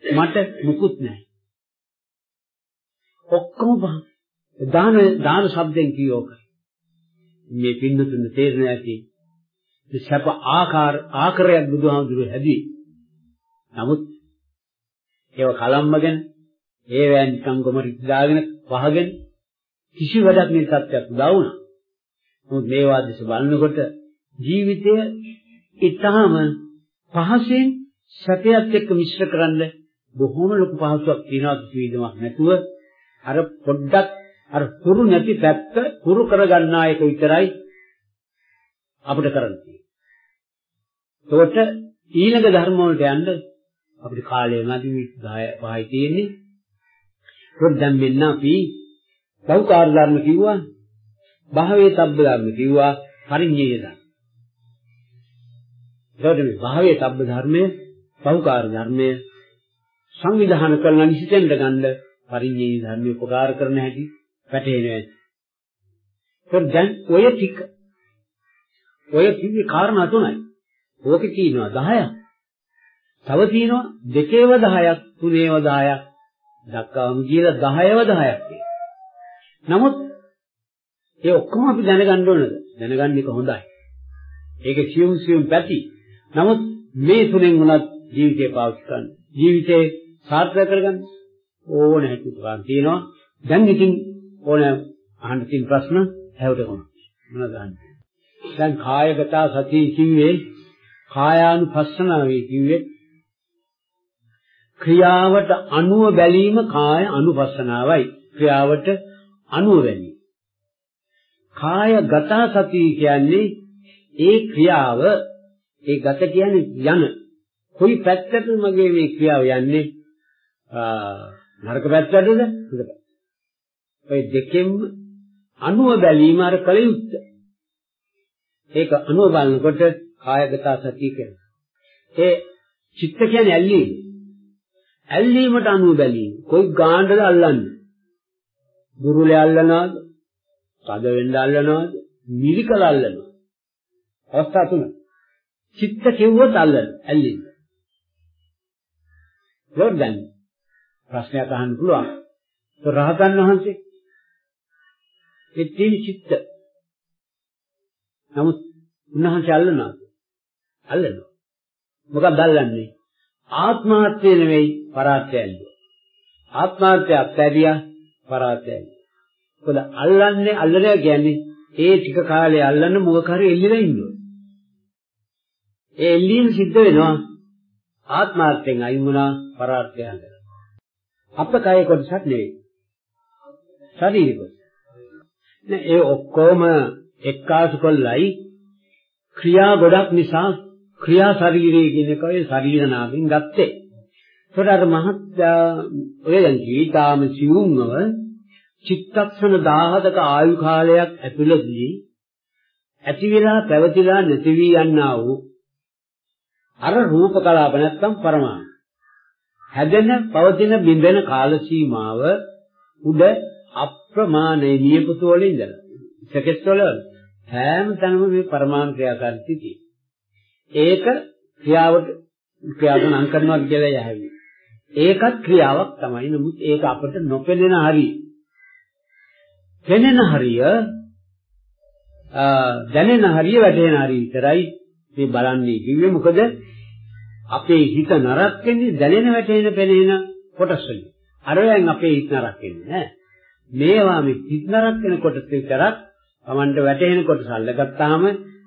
මට මුකුත් නැහැ. ඔක්කොම දාන දාන શબ્දෙන් කියෝක. මේ පින්නතුන් තේරෙන්නේ නැති සැප ආකාර ආකාරයක් බුදුහාමුදුරුවෝ හැදුවේ. නමුත් ඒව කලම්මගෙන ඒවැන් නිකන් ගොමරිත් දාගෙන වහගෙන කිසි වැඩක් මේ සත්‍යයක් උදා වුණා. නමුත් මේවා දිස බලනකොට ජීවිතය ඊටාම පහසෙන් සැපයත් එක්ක මිශ්‍ර කරන්න බොහොම ලොකු පහසුවක් තියෙනවා කිසිවිදමක් නැතුව අර පොඩ්ඩක් අර පුරු නැති පැත්ත පුරු කරගන්නා එක විතරයි අපිට කරන්න තියෙන්නේ. ඒකට ඊළඟ ධර්ම වලට යන්න අපිට කාලය නැති 10 5යි තියෙන්නේ. ඒත් දැන් මෙන්න අපි බහුකාර්ය ධර්ම කිව්වා භාවයේ තබ්බ ධර්ම කිව්වා පරිඤ්ඤය ධර්ම. ඒකට මේ භාවයේ තබ්බ ධර්මය, බහුකාර ධර්මය සංවිධානය කරන නිසිතෙන්ද ගන්න පරිඤ්ඤය ධර්මයේ උපකාර කරන හැටි පැටහෙනවා. ඒක දැන් ඔය ටික ඔය කිව්වේ කාරණා තුනයි. ඕකේ කියනවා 10ක්. තව තියෙනවා දෙකේව 10ක්, තුනේව 10ක්. දක්වාම කියලා 10ව 10ක් නමුත් ඒ ඔක්කොම අපි දැනගන්න ඕනද? දැනගන්න එක හොඳයි. ඒකේ සියුම් සියුම් පැති. නමුත් මේ තුනෙන් උනත් ජීවිතේ පාවිච්චි කරන්න. ජීවිතේ සාර්ථක කරගන්න ඕන හැටි පුරාන් තියෙනවා. දැන් ඉතින් ඕන අහන්න තියෙන ප්‍රශ්න හැවට කොහොමද? මොනවද අහන්නේ? දැන් කායගත සතිය කිව්වේ කායානුපස්සනාවේ කිව්වේ ක්‍රියාවට අනුව බැලීම කාය අනුපස්සනාවයි. ක්‍රියාවට අනුව බැලීම. කායගත සතිය කියන්නේ ඒ ක්‍රියාව ඒ ගත කියන්නේ යන. කොයි පැත්තටද මගේ මේ ක්‍රියාව යන්නේ? නරක පැත්තටද? හොඳ ඔය දෙකෙන්ම අනුව බැලීම අර කල යුත්තේ. ඒක අනුව බලනකොට කායගත සතිය කියන්නේ ඒ චිත්ත කියන්නේ ඇල්ලීම. ඇල්ලීමට අනුව බැලීම. කොයි ගාණ්ඩද අල්ලන්නේ? දුරුලේ අල්ලනවාද? තද වෙන්න අල්ලනවාද? මිලිකල අල්ලනවා. අවස්ථා තුන. චිත්ත කෙව්වොත් අල්ලන, ඇල්ලෙන්න. ලෝඩ්ගන් ප්‍රශ්නයක් අහන්න පුළුවන්. તો රහතන් වහන්සේ ඒ තියෙන චිත්ත. නමුත් උන්වහන්සේ අල්ලනවා. අල්ලනවා. මොකක්ද අල්ලන්නේ? ආත්මාර්ථය නෙවෙයි පරාර්ථයයි. ආත්මාර්ථය අත්හැරියා පරාර්ථයයි. මොකද අල්ලන්නේ අල්ලනවා කියන්නේ ඒ ටික කාලේ අල්ලන්න මොකක් හරි එල්ලිලා ඉන්නවා. ඒ එල්ලීම සිද්ධ වෙනවා ආත්මාර්ථයෙන් අයින් වුණා පරාර්ථය හදලා. අප කය කොටසක් නෙවෙයි. ශරීර කොටස. නේ ඒ ඔක්කොම එක්කාසු කොල්ලයි ක්‍රියා ගොඩක් නිසා ක්‍රියා ශරීරය කියන එක ඔය ශරීර නාමයෙන් ගත්තේ. ඒකට අර මහත් ඔය දැන් ජීවිතාම සිවුම්ව චිත්තක්ෂණ 17ක ආයු කාලයක් ඇතුළතදී ඇති වෙලා පැවතිලා නැති වී යන්නා වූ අර රූප කලාප නැත්තම් පරමාණු හැදෙන පවතින බිඳෙන කාල සීමාව උඩ අප්‍රමාණ අප්‍රමාණයේ නියපොතු වල ඉඳලා සකස් වල හැම තැනම මේ පරමාණු ක්‍රියාකාරීත්වය තියෙනවා. ඒක ක්‍රියාවට ක්‍රියාව නම් කරනවා කියලා යහැවි. ඒකත් ක්‍රියාවක් තමයි. නමුත් ඒක අපට නොපෙනෙන හරිය. පෙනෙන හරිය දැනෙන හරිය වැටෙන හරිය විතරයි මේ බලන්නේ කිව්වේ මොකද අපේ හිත නරක් වෙන්නේ දැනෙන වැටෙන පෙනෙන කොටස් වලින්. අරයන් අපේ හිත නරක් වෙන්නේ නෑ. මේවා මේ හිත නරක් වෙන කොටස් විතරක් Tamanට වැටෙන කොටස අල්ලගත්තාම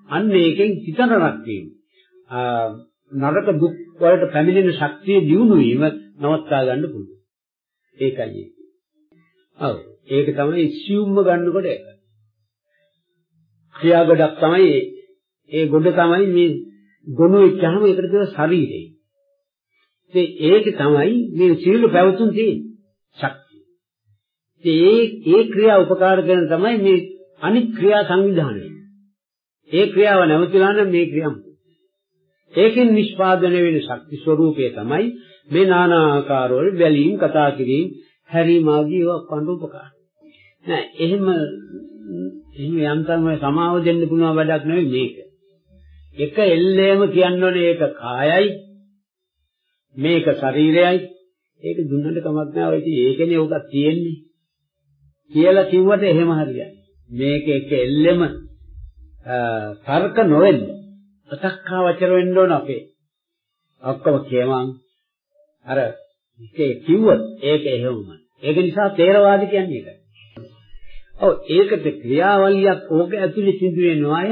අන්න ඒකෙන් හිත නරක් වෙනවා. නරක දුක් වලට පැමිණෙන ශක්තිය දියුණු වීම නවත්තා ගන්න පුළුවන්. ඒකයි ඒක. ඔව්. ඒක තමයි assume ගන්නකොට ඒක. ක්‍රියා ගොඩක් තමයි ඒ ගොඩ තමයි මේ ගොනු වෙච්චාම ඒකට කියන ශරීරය. ඉතින් ඒක තමයි මේ සීල පැවතුම් තියෙන්නේ. ශක්තිය. ඉතින් ඒ ඒ ක්‍රියා උපකාර කරන තමයි මේ අනික් ක්‍රියා සංවිධානය. ඒ ක්‍රියාව නැවතිලා නම් මේ ක්‍රියම්. ඒකෙන් නිෂ්පාදනය වෙන ශක්ති ස්වરૂපය තමයි මේ নানা ආකාරවල බැලීම් කතා කිරීම හැරීම ආදී ඒවා පඬු උපකාර. නෑ එහෙම එහෙම යම් තරමක සමාව දෙන්න පුළුවන් වැඩක් නෙවෙයි මේක. එක එල්ලේම කියන්නෝනේ ඒක කායයි මේක ශරීරයයි. ඒක දුන්නට කමක් නෑ ඔය ඉතින් ඒකනේ උගක් තියෙන්නේ. කියලා කිව්වට එහෙම හරියන්නේ මේක එක එල්ලෙම තර්ක නොවෙන්න. අතක්කා වචර වෙන්න ඕන අපේ. ඔක්කොම කියමන් අර ඒකේ කිව්වොත් ඒක එහෙමයි ඒක නිසා තේරවාද කියන්නේ ඒකයි ඔව් ඒකට ක්‍රියාවලියක් ඕක ඇතුලේ සිදු වෙනවාය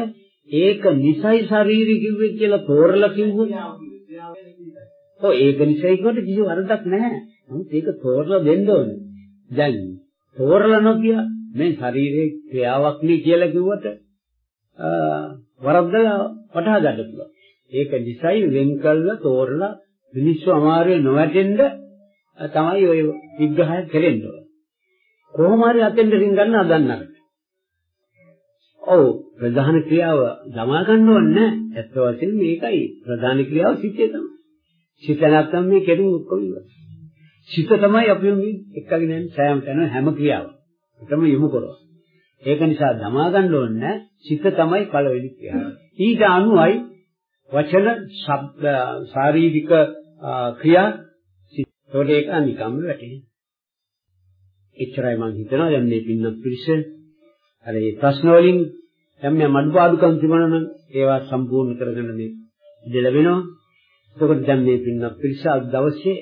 ඒක නිසයි ශරීරය කිව්වේ කියලා තෝරලා කිව්වොත් ඔව් ඒක නිසයි කොට කිසි වරදක් නැහැ. නමුත් ඒක තෝරලා දෙන්න ඕනේ. දැන් තෝරලා නොකිය මේ ශරීරයේ ක්‍රියාවක් නේ කියලා කිව්වට වරද්ද වටහා ගන්න පුළුවන්. ඒක නිසයි වෙන් කළා තෝරලා මිනිස්සු අමාරුවේ නොවැටෙන්න තමයි ඔය විග්‍රහය කෙරෙන්නේ. කොහොම හරි අතෙන් රින් ගන්න හදන්නකට. ඔව් ප්‍රධාන ක්‍රියාව දමා ගන්න ඕනේ ඇත්ත වශයෙන්ම මේකයි ප්‍රධාන ක්‍රියාව සිතේ තමයි. සිත නැත්තම් මේ කෙරුම් ඔක්කොම ඉවරයි. සිත තමයි අපි මේ එක්කගෙන යන සෑම තැන හැම ක්‍රියාවක්. ඒකම යොමු කරනවා. ඒක නිසා දමා ගන්න ඕනේ සිත තමයි පළවෙනි ක්‍රියාව. ඊට අනුවයි වචන ශබ්ද ශාරීරික ක්‍රියා සිත. ඒක නිකම්ම වැටෙන්නේ. එච්චරයි මම හිතනවා දැන් මේ පින්නත් පිරිස අර මේ ප්‍රශ්න වලින් යම් යම් අඩුපාඩුකම් තිබුණා නම් ඒවා සම්පූර්ණ කරගන්න මේ ඉඩ ලැබෙනවා. එතකොට දැන් මේ පින්නත් පිරිස අද දවසේ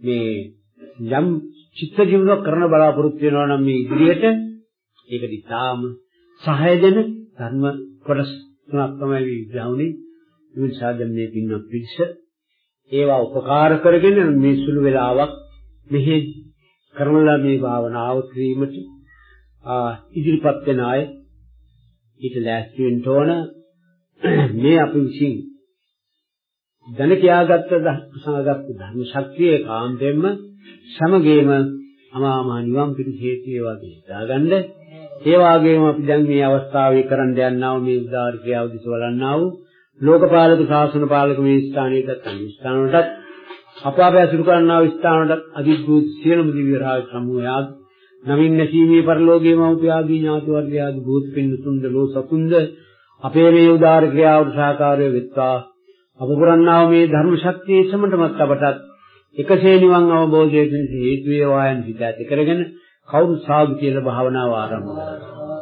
මේ යම් චිත්ත ජීවන කරන බලාපොරොත්තු වෙනවා නම් මේ ඉදිරියට ඒකට ඉතාම සහාය දෙන ධර්ම කොටස් තුනක් තමයි විග්‍රහුනේ. මේ නිසා දැන් මේ පින්නත් පිරිස ඒවා උපකාර කරගෙන මේ සුළු වෙලාවක් මෙහි කරන මේ භාවනාව ක්‍රීමට ඉදිරිපත් වෙන අය ඊට ලෑස්ති වෙන්න ඕන. මේ අපි විසින් දැන කියාගත්ත සංගත ධර්ම ශක්තිය කාන්තෙන්ම සමගේම අමා මහ නිවන් පිණිස හේතු වේවා කියලා දාගන්න ඒ වගේම අපි දැන් මේ අවස්ථාවේ කරන්න යන්නා වූ මේ උදාාර ක්‍රියාව දිස බලන්නා වූ ලෝකපාලක ශාසන පාලක මේ ස්ථානයකට අනිස්ථාන වලට අප අප ඇසුරු කරන්නා විස්ථානට අධිභූත සියලුම දිව්‍ය රාජ සමූහයාද නමින් නැසීමේ පරලෝකයේ මෞපියාදී ඥාති වර්ගයාදී භූත පින්නතුන්ද ලෝ සතුන්ද අපේ මේ උදාර ක්‍රියාවට සහකාරය වෙත්වා. අප පුරන්නා මේ ධර්ම ශක්තිය සමටමත් අපටත් එකසේ නිවන් අවබෝධයෙන් හේතු වේවායන් හිත ඇති කරගෙන කවුරු සාදු කියලා භාවනාව ආරම්භ කරනවා.